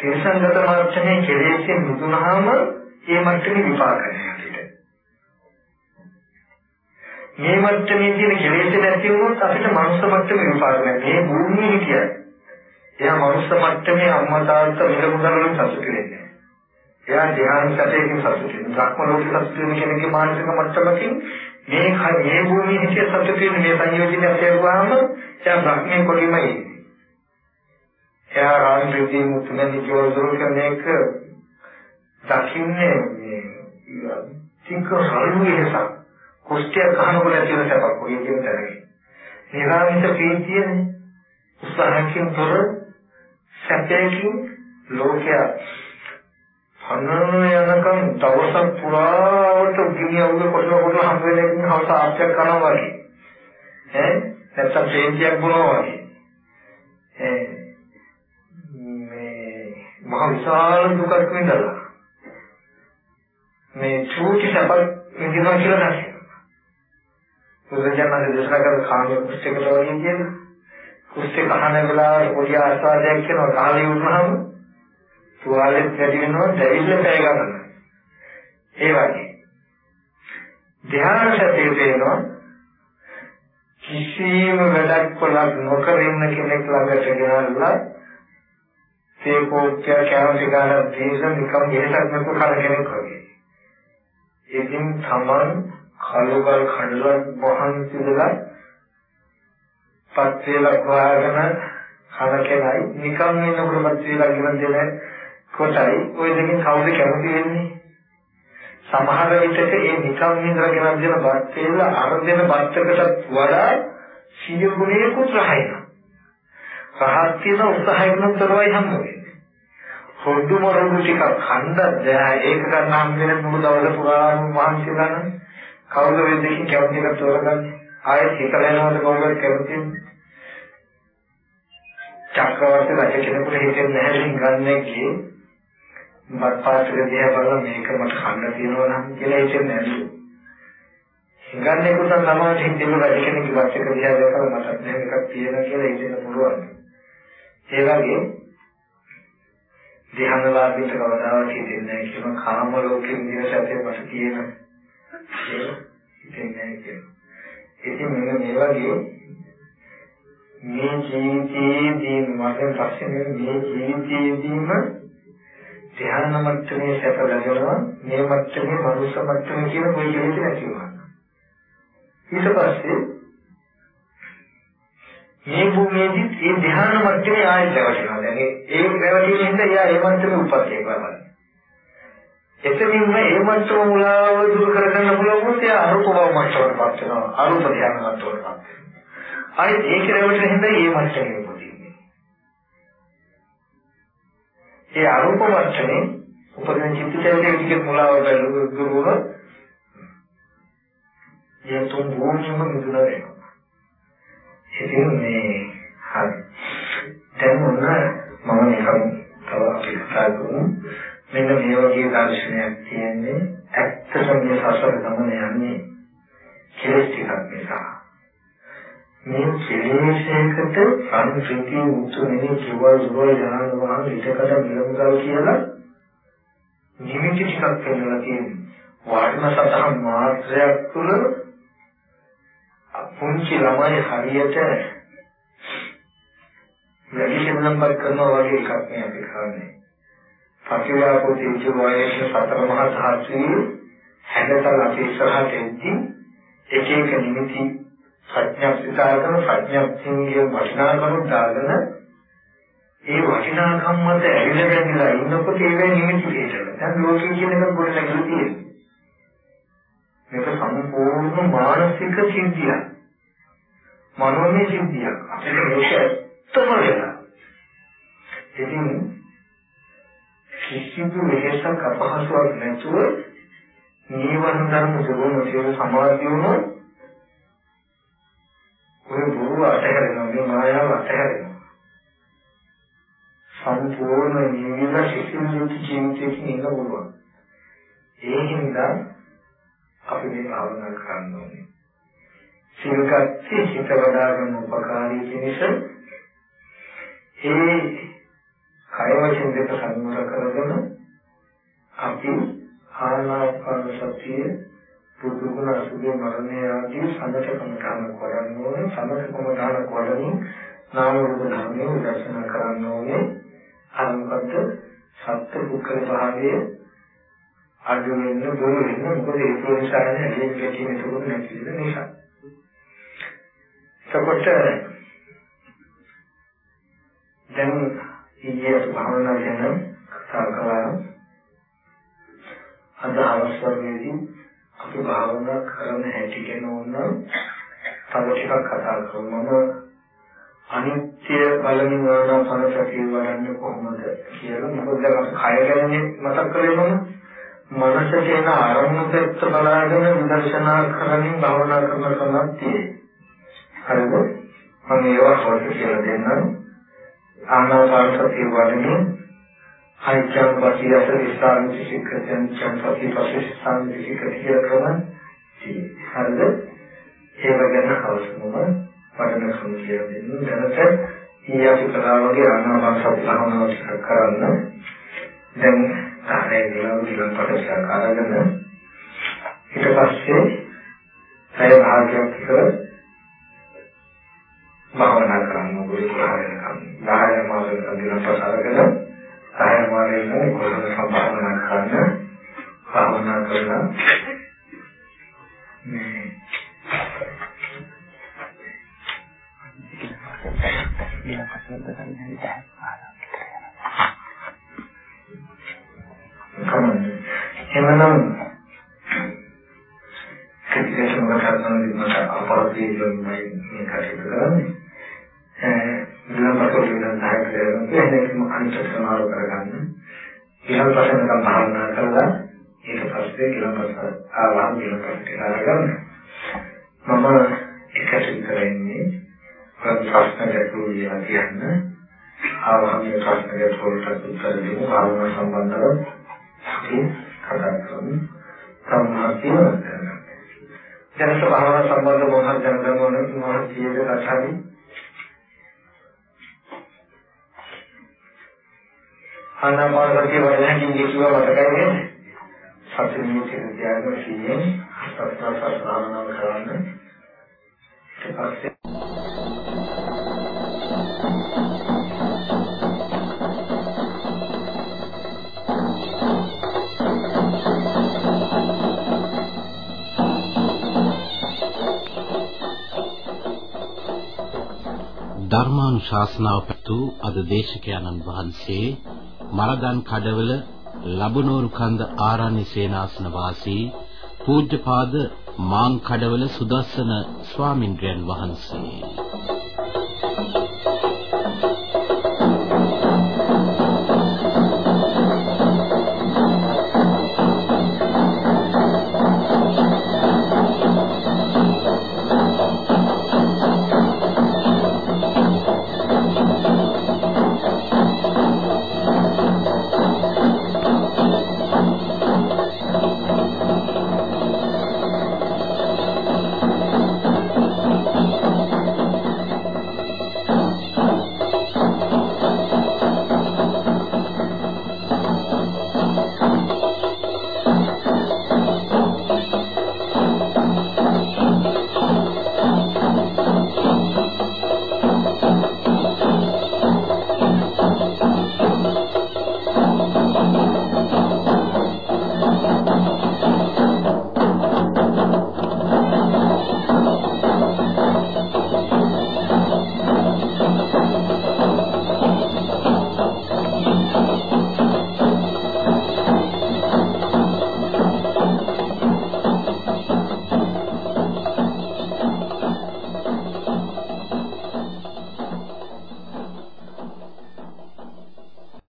තිරසංගත මට්ටමේ කෙලෙස්ෙන් මුදුනහම ඒ මට්ටමේ විපාක නැහැ මේ මට්ටමේ තියෙන කෙලෙස් නැති වුණොත් අපිට මනුස්ස මට්ටමේ විපාක නැහැ. මේ භූමියේ හිටිය එයා මනුස්ස මට්ටමේ අම්මා තාත්තා මිල මුදල් වලින් සතුටු වෙන්නේ. එයා ධ්‍යාන සැපයකින් සතුටු වෙනවා. භ්‍රම ලෝකේ සතුටු වෙන කෙනෙක්ගේ මානසික මට්ටමකින් මේ මේ භූමියේ හිතේ සතුටු වෙන මේ සංයෝජනය ඇතිවෙවම එයා භ්‍රමයෙන් කොලිමයි ඉන්නේ. එයා රාජ්‍යදී මුතුමැදි ජෝසුරු කෙනෙක් දකින්නේ මේ තික හරුවේස කුෂ්ඨය කහනකොට ඇතිවෙන සැපක් ඔය කියන තරගේ. නිරාමිත ප්‍රීතියනේ උත්සාහයෙන් තොර සැපයකින් ලෝකයා අනන යනකම් දවසක් පුරාවට ගිනි අවුල කොටල කොටල හම් වෙන එක හවස ආශ්‍රය කරනවා වගේ. ඈ නැත්තම් ප්‍රේමයක් බොනවා වගේ. ඈ මේ මහ විශාල දුකක් විඳලා මේ චූටි සැපක් විඳිනවා කියලා නැහැ. බුදුජානක දේශනා කරන කාමයේ කුස්තිකට වගේ කියන්නේ කුස්තික කහන වෙලාවට පොඩි ආස්වාදයක් කරනවා කාලේ වුණාම තුවාලෙත් වැඩි වෙනවා දැවිල්ල පැය ගන්න. ඒ වගේ. ධ්‍යාන සතිය වෙනවා කිසිම වැඩක් කොලක් නොකර ඉන්න කෙනෙක් ළඟට ගෙනල්ලා තේකෝච්ච කැමති ගන්න දීලා නිකම් ගෙහෙසක් නැතුව කන කෙනෙක් වගේ. ඉතින් තමන් කලුගල් කඩලා වහන් සිදලා පත් වේලක් වහගෙන කන කෙනයි. නිකම් ඉන්නකොට පත් වේලක් ගෙනන් දෙන්නේ කොටයි. ওই දෙකෙන් කවුද කැමති වෙන්නේ? සමහර විටක ඒ නිකම් නිඳගෙන දෙන බත් වේල අර දෙන බත්තකට වඩා සිය ගුණයකුත් රහයින රහත් කියන උත්සාහයෙන් තරවයි හම්බ වෙන්නේ හොඩු මරුදු ටිකක් ඛණ්ඩ දැය ඒක ගන්න හම් වෙන මුළු දවස පුරාම මහන්සි ගන්න. කවුද මේ දෙකෙන් කැමති එකක් තෝරගන්නේ? ආයෙත් හිතලා යනවද කවුරුත් කැමති චක්‍රවර්ති රජ කෙනෙකුට හිතෙන්නේ නැහැ ගන්නේ කියේ මත් පාත්‍රක දිහා බලලා මේක මට කන්න තියෙනවා නම් කියලා හිතෙන්නේ නැද්ද? හිඟන්නේ කුසල් සමාජ හිතෙන්න රජ කෙනෙක්ගේ වාචක දිහා දැකලා මට දැන් එකක් තියෙනවා කියලා හිතෙන්න පුළුවන්. ඒ වගේ ධ්‍යානලාභීට කවදාවත් හිතෙන්නේ නැහැ කියන කාම ලෝකෙින් දිවසතේ මට තියෙන ඒක හිතෙන්නේ නැහැ කියන. ඉතින් මෙන්න මේ වගේ මේ ජීවිතයේදී මට පස්සේ මේ ජීවිතයේදීම ධ්‍යාන මට්ටමේ සැප ලැබෙනවා. මේ මට්ටමේ මනුෂ්‍ය මට්ටමේ කියන කොයි කෙනෙක් නැති වෙනවා ඊට පස්සේ මේ භූමියේදී ඒ ධ්‍යාන මට්ටමේ ආයෙත් රැවටෙනවා. දැන් ඒ රැවටීමෙන් හින්දා එයා ඒ මට්ටමේ උපත්ති කරනවා. එතනින්ම ඒ මට්ටම මුලාව දුරු කරගන්න පුළුවන් වුත් එයා අරූප බව මට්ටමකට පත් වෙනවා. අරූප ධ්‍යාන මට්ටමකට පත් වෙනවා. ආයෙත් ඒක රැවටෙන හින්දා ඒ මට්ටමේ උපදින්නේ. ඒ අරූප මට්ටමේ උපදින චිත්තචෛතසික ටික මුලාව දුරු වුණොත් ඒ තුන් භූමියම මිදුණා වෙනවා. ඉතින් මේ හරි. දැන් මොන මම නිකන් තව අපි කතා කරමු. මෙන්න මේ වගේ දර්ශනයක් තියෙන්නේ ඇත්තටම මේ සසර ගමන යන්නේ කෙලෙස් ටිකක් නිසා. මේ කෙලෙසයකට සංසිතිය උතු නෙමෙයි කිවල් දුවල් යනවා වහන ඉතකට මිලමුදල් කියලා නිමිති ටිකක් කරනවා කියන්නේ. වාඩිම සතහන් මාත්‍රයක් තුළ පුංචි ළමයි හරියට වැඩිහිටියන් නම්බර් කරනවා වගේ එකක් මේ අපි කරන්නේ. පටිවිආපෝ තේජෝ වායයේ සතර මහා ධාතුවේ හැඩතල අපි ඉස්සරහට එද්දී එක එක නිමිති ප්‍රඥාප්තිකාරකම ප්‍රඥාප්තියේ වටිනාකම දාගෙන ඒ වටිනාකම් මත ඇවිල්ලා ගැනීමලා ඉන්නකොට ඒකේ නිමිති හේතල. දැන් ලෝකයේ කියන එක පොඩි නැගලා තියෙනවා. මේක සම්පූර්ණ මානසික සිද්ධියක්. මනෝමය සිද්ධියක්. අපිට මේක ඇත්තම වෙනවා. ඉතින් කිසිදු වෙනසක් අපහසුයක් නැතුව නීවරණ ධර්ම සුබම සියලු සමාධිය වුණොත් ඔය බොරුව අතහැරෙනවා මේ මායාව අතහැරෙනවා. සම්පූර්ණ නිවිලා සිසිල් ජීවිතයකින් ඉන්න පුළුවන්. ඒ හින්දා අපි මේ භාවනා කරන්න ඕනේ. සිල්ගත්තේ හිත වඩාගෙන උපකාරී පිණිස ඒ කය වචන දෙක සම්මත කරගෙන අපි ආනාපාන සතිය පුදුගුණ අසුභේ මරණය ආදී සමතකම ගන්න කරන්න ඕනේ සමතකම ගන්න කරමින් නාම රූප ධර්මයේ දර්ශන කරන්න ඕනේ අරමුණත් සත්‍ය දුක්ඛ භාවයේ අඩු වෙන්න බොරු වෙන්න මොකද ඒක නිසා නේ මේ කැටීමේ තුරු නැති වෙන නිසා. එතකොට දැන් ඊයේ භාවනා ගැන කතා කළා. අද අවස්ථාවේදී අපි භාවනා කරන හැටි ගැන ඕන තව ටිකක් කතා කරමු. අනිත්‍ය බලමින් ආනාපාන සතිය වඩන්නේ කොහොමද කියලා මොකද අපි කය ගැන මතක් කරේ මොනවද? මනස කියන අරමුණු පැත්ත බලාගෙන විදර්ශනා කරමින් භාවනා කරන කෙනෙක් තියෙයි. හරිද? මම ඒවා පොඩ්ඩක් කියලා දෙන්නම්. ආනාපාන සතිය වඩමින් අනිත්‍යං පටියස විස්තරණ සික්කයන් චම්පති පසිස්සන් සික්කය කියලා කරන හරිද? ඒව ගැන අවශ්‍යම වඩන කම කියලා දෙන්න. දැනට ඊය අපි කතා වගේ ආනාපාන සතිය භාවනාව කරන්න. දැන් සාහනය කියලා විලන් පටලක් අරගෙන ඊට පස්සේ සය භාගයක් විතර භාවනා කරන්න ඕනේ කියලා දහය මාසෙක විලන් පට අරගෙන සය මාසෙක කොහොමද සම්භාවනා කරන්න භාවනා කරලා මේ ඊළඟ කසලද ගන්න හිතයි කමන්නේ. එමනම් කිසිම කරන විදිහට අපරදීයොයි මේ කටයුතු කරන්නේ. ඒ විලම්පත විලම් දායකයන් දෙන්නේම අනිත් සමාර කරගන්න. ඊළඟ පස්සේ නම් භාවනා කරලා ඊට පස්සේ ඊළඟට ආවම ඊළඟට කරගන්න. මම එකට විතරන්නේ ප්‍රශ්න ගැටළු කියලා කියන්න. ආවම ප්‍රශ්න ගැටළු වලට උත්තර දෙන්න භාවනා සම්බන්ධව අපි කතා කරමු. සම්මා කියලා කරනවා. ජනස භාවනා සම්බන්ධ මොහොත ජනගමන මොහොත සියද කතාවි. ආනාපාන සතිය වඩනකින් කියුවා මතකයි නේද? සත්‍ය නිමිති ධ්‍යාන සියෙන් සත්‍ය භාවනාව කරන්න. ඊට පස්සේ ධර්මානුශාසනාව පැතු අද දේශකයන්න් වහන්සේ මරදන් කඩවල ලබනෝරු කන්ද ආරණ්‍ය සේනාසන වාසී පූජ්‍යපාද මාං කඩවල සුදස්සන ස්වාමින්ද්‍රයන් වහන්සේ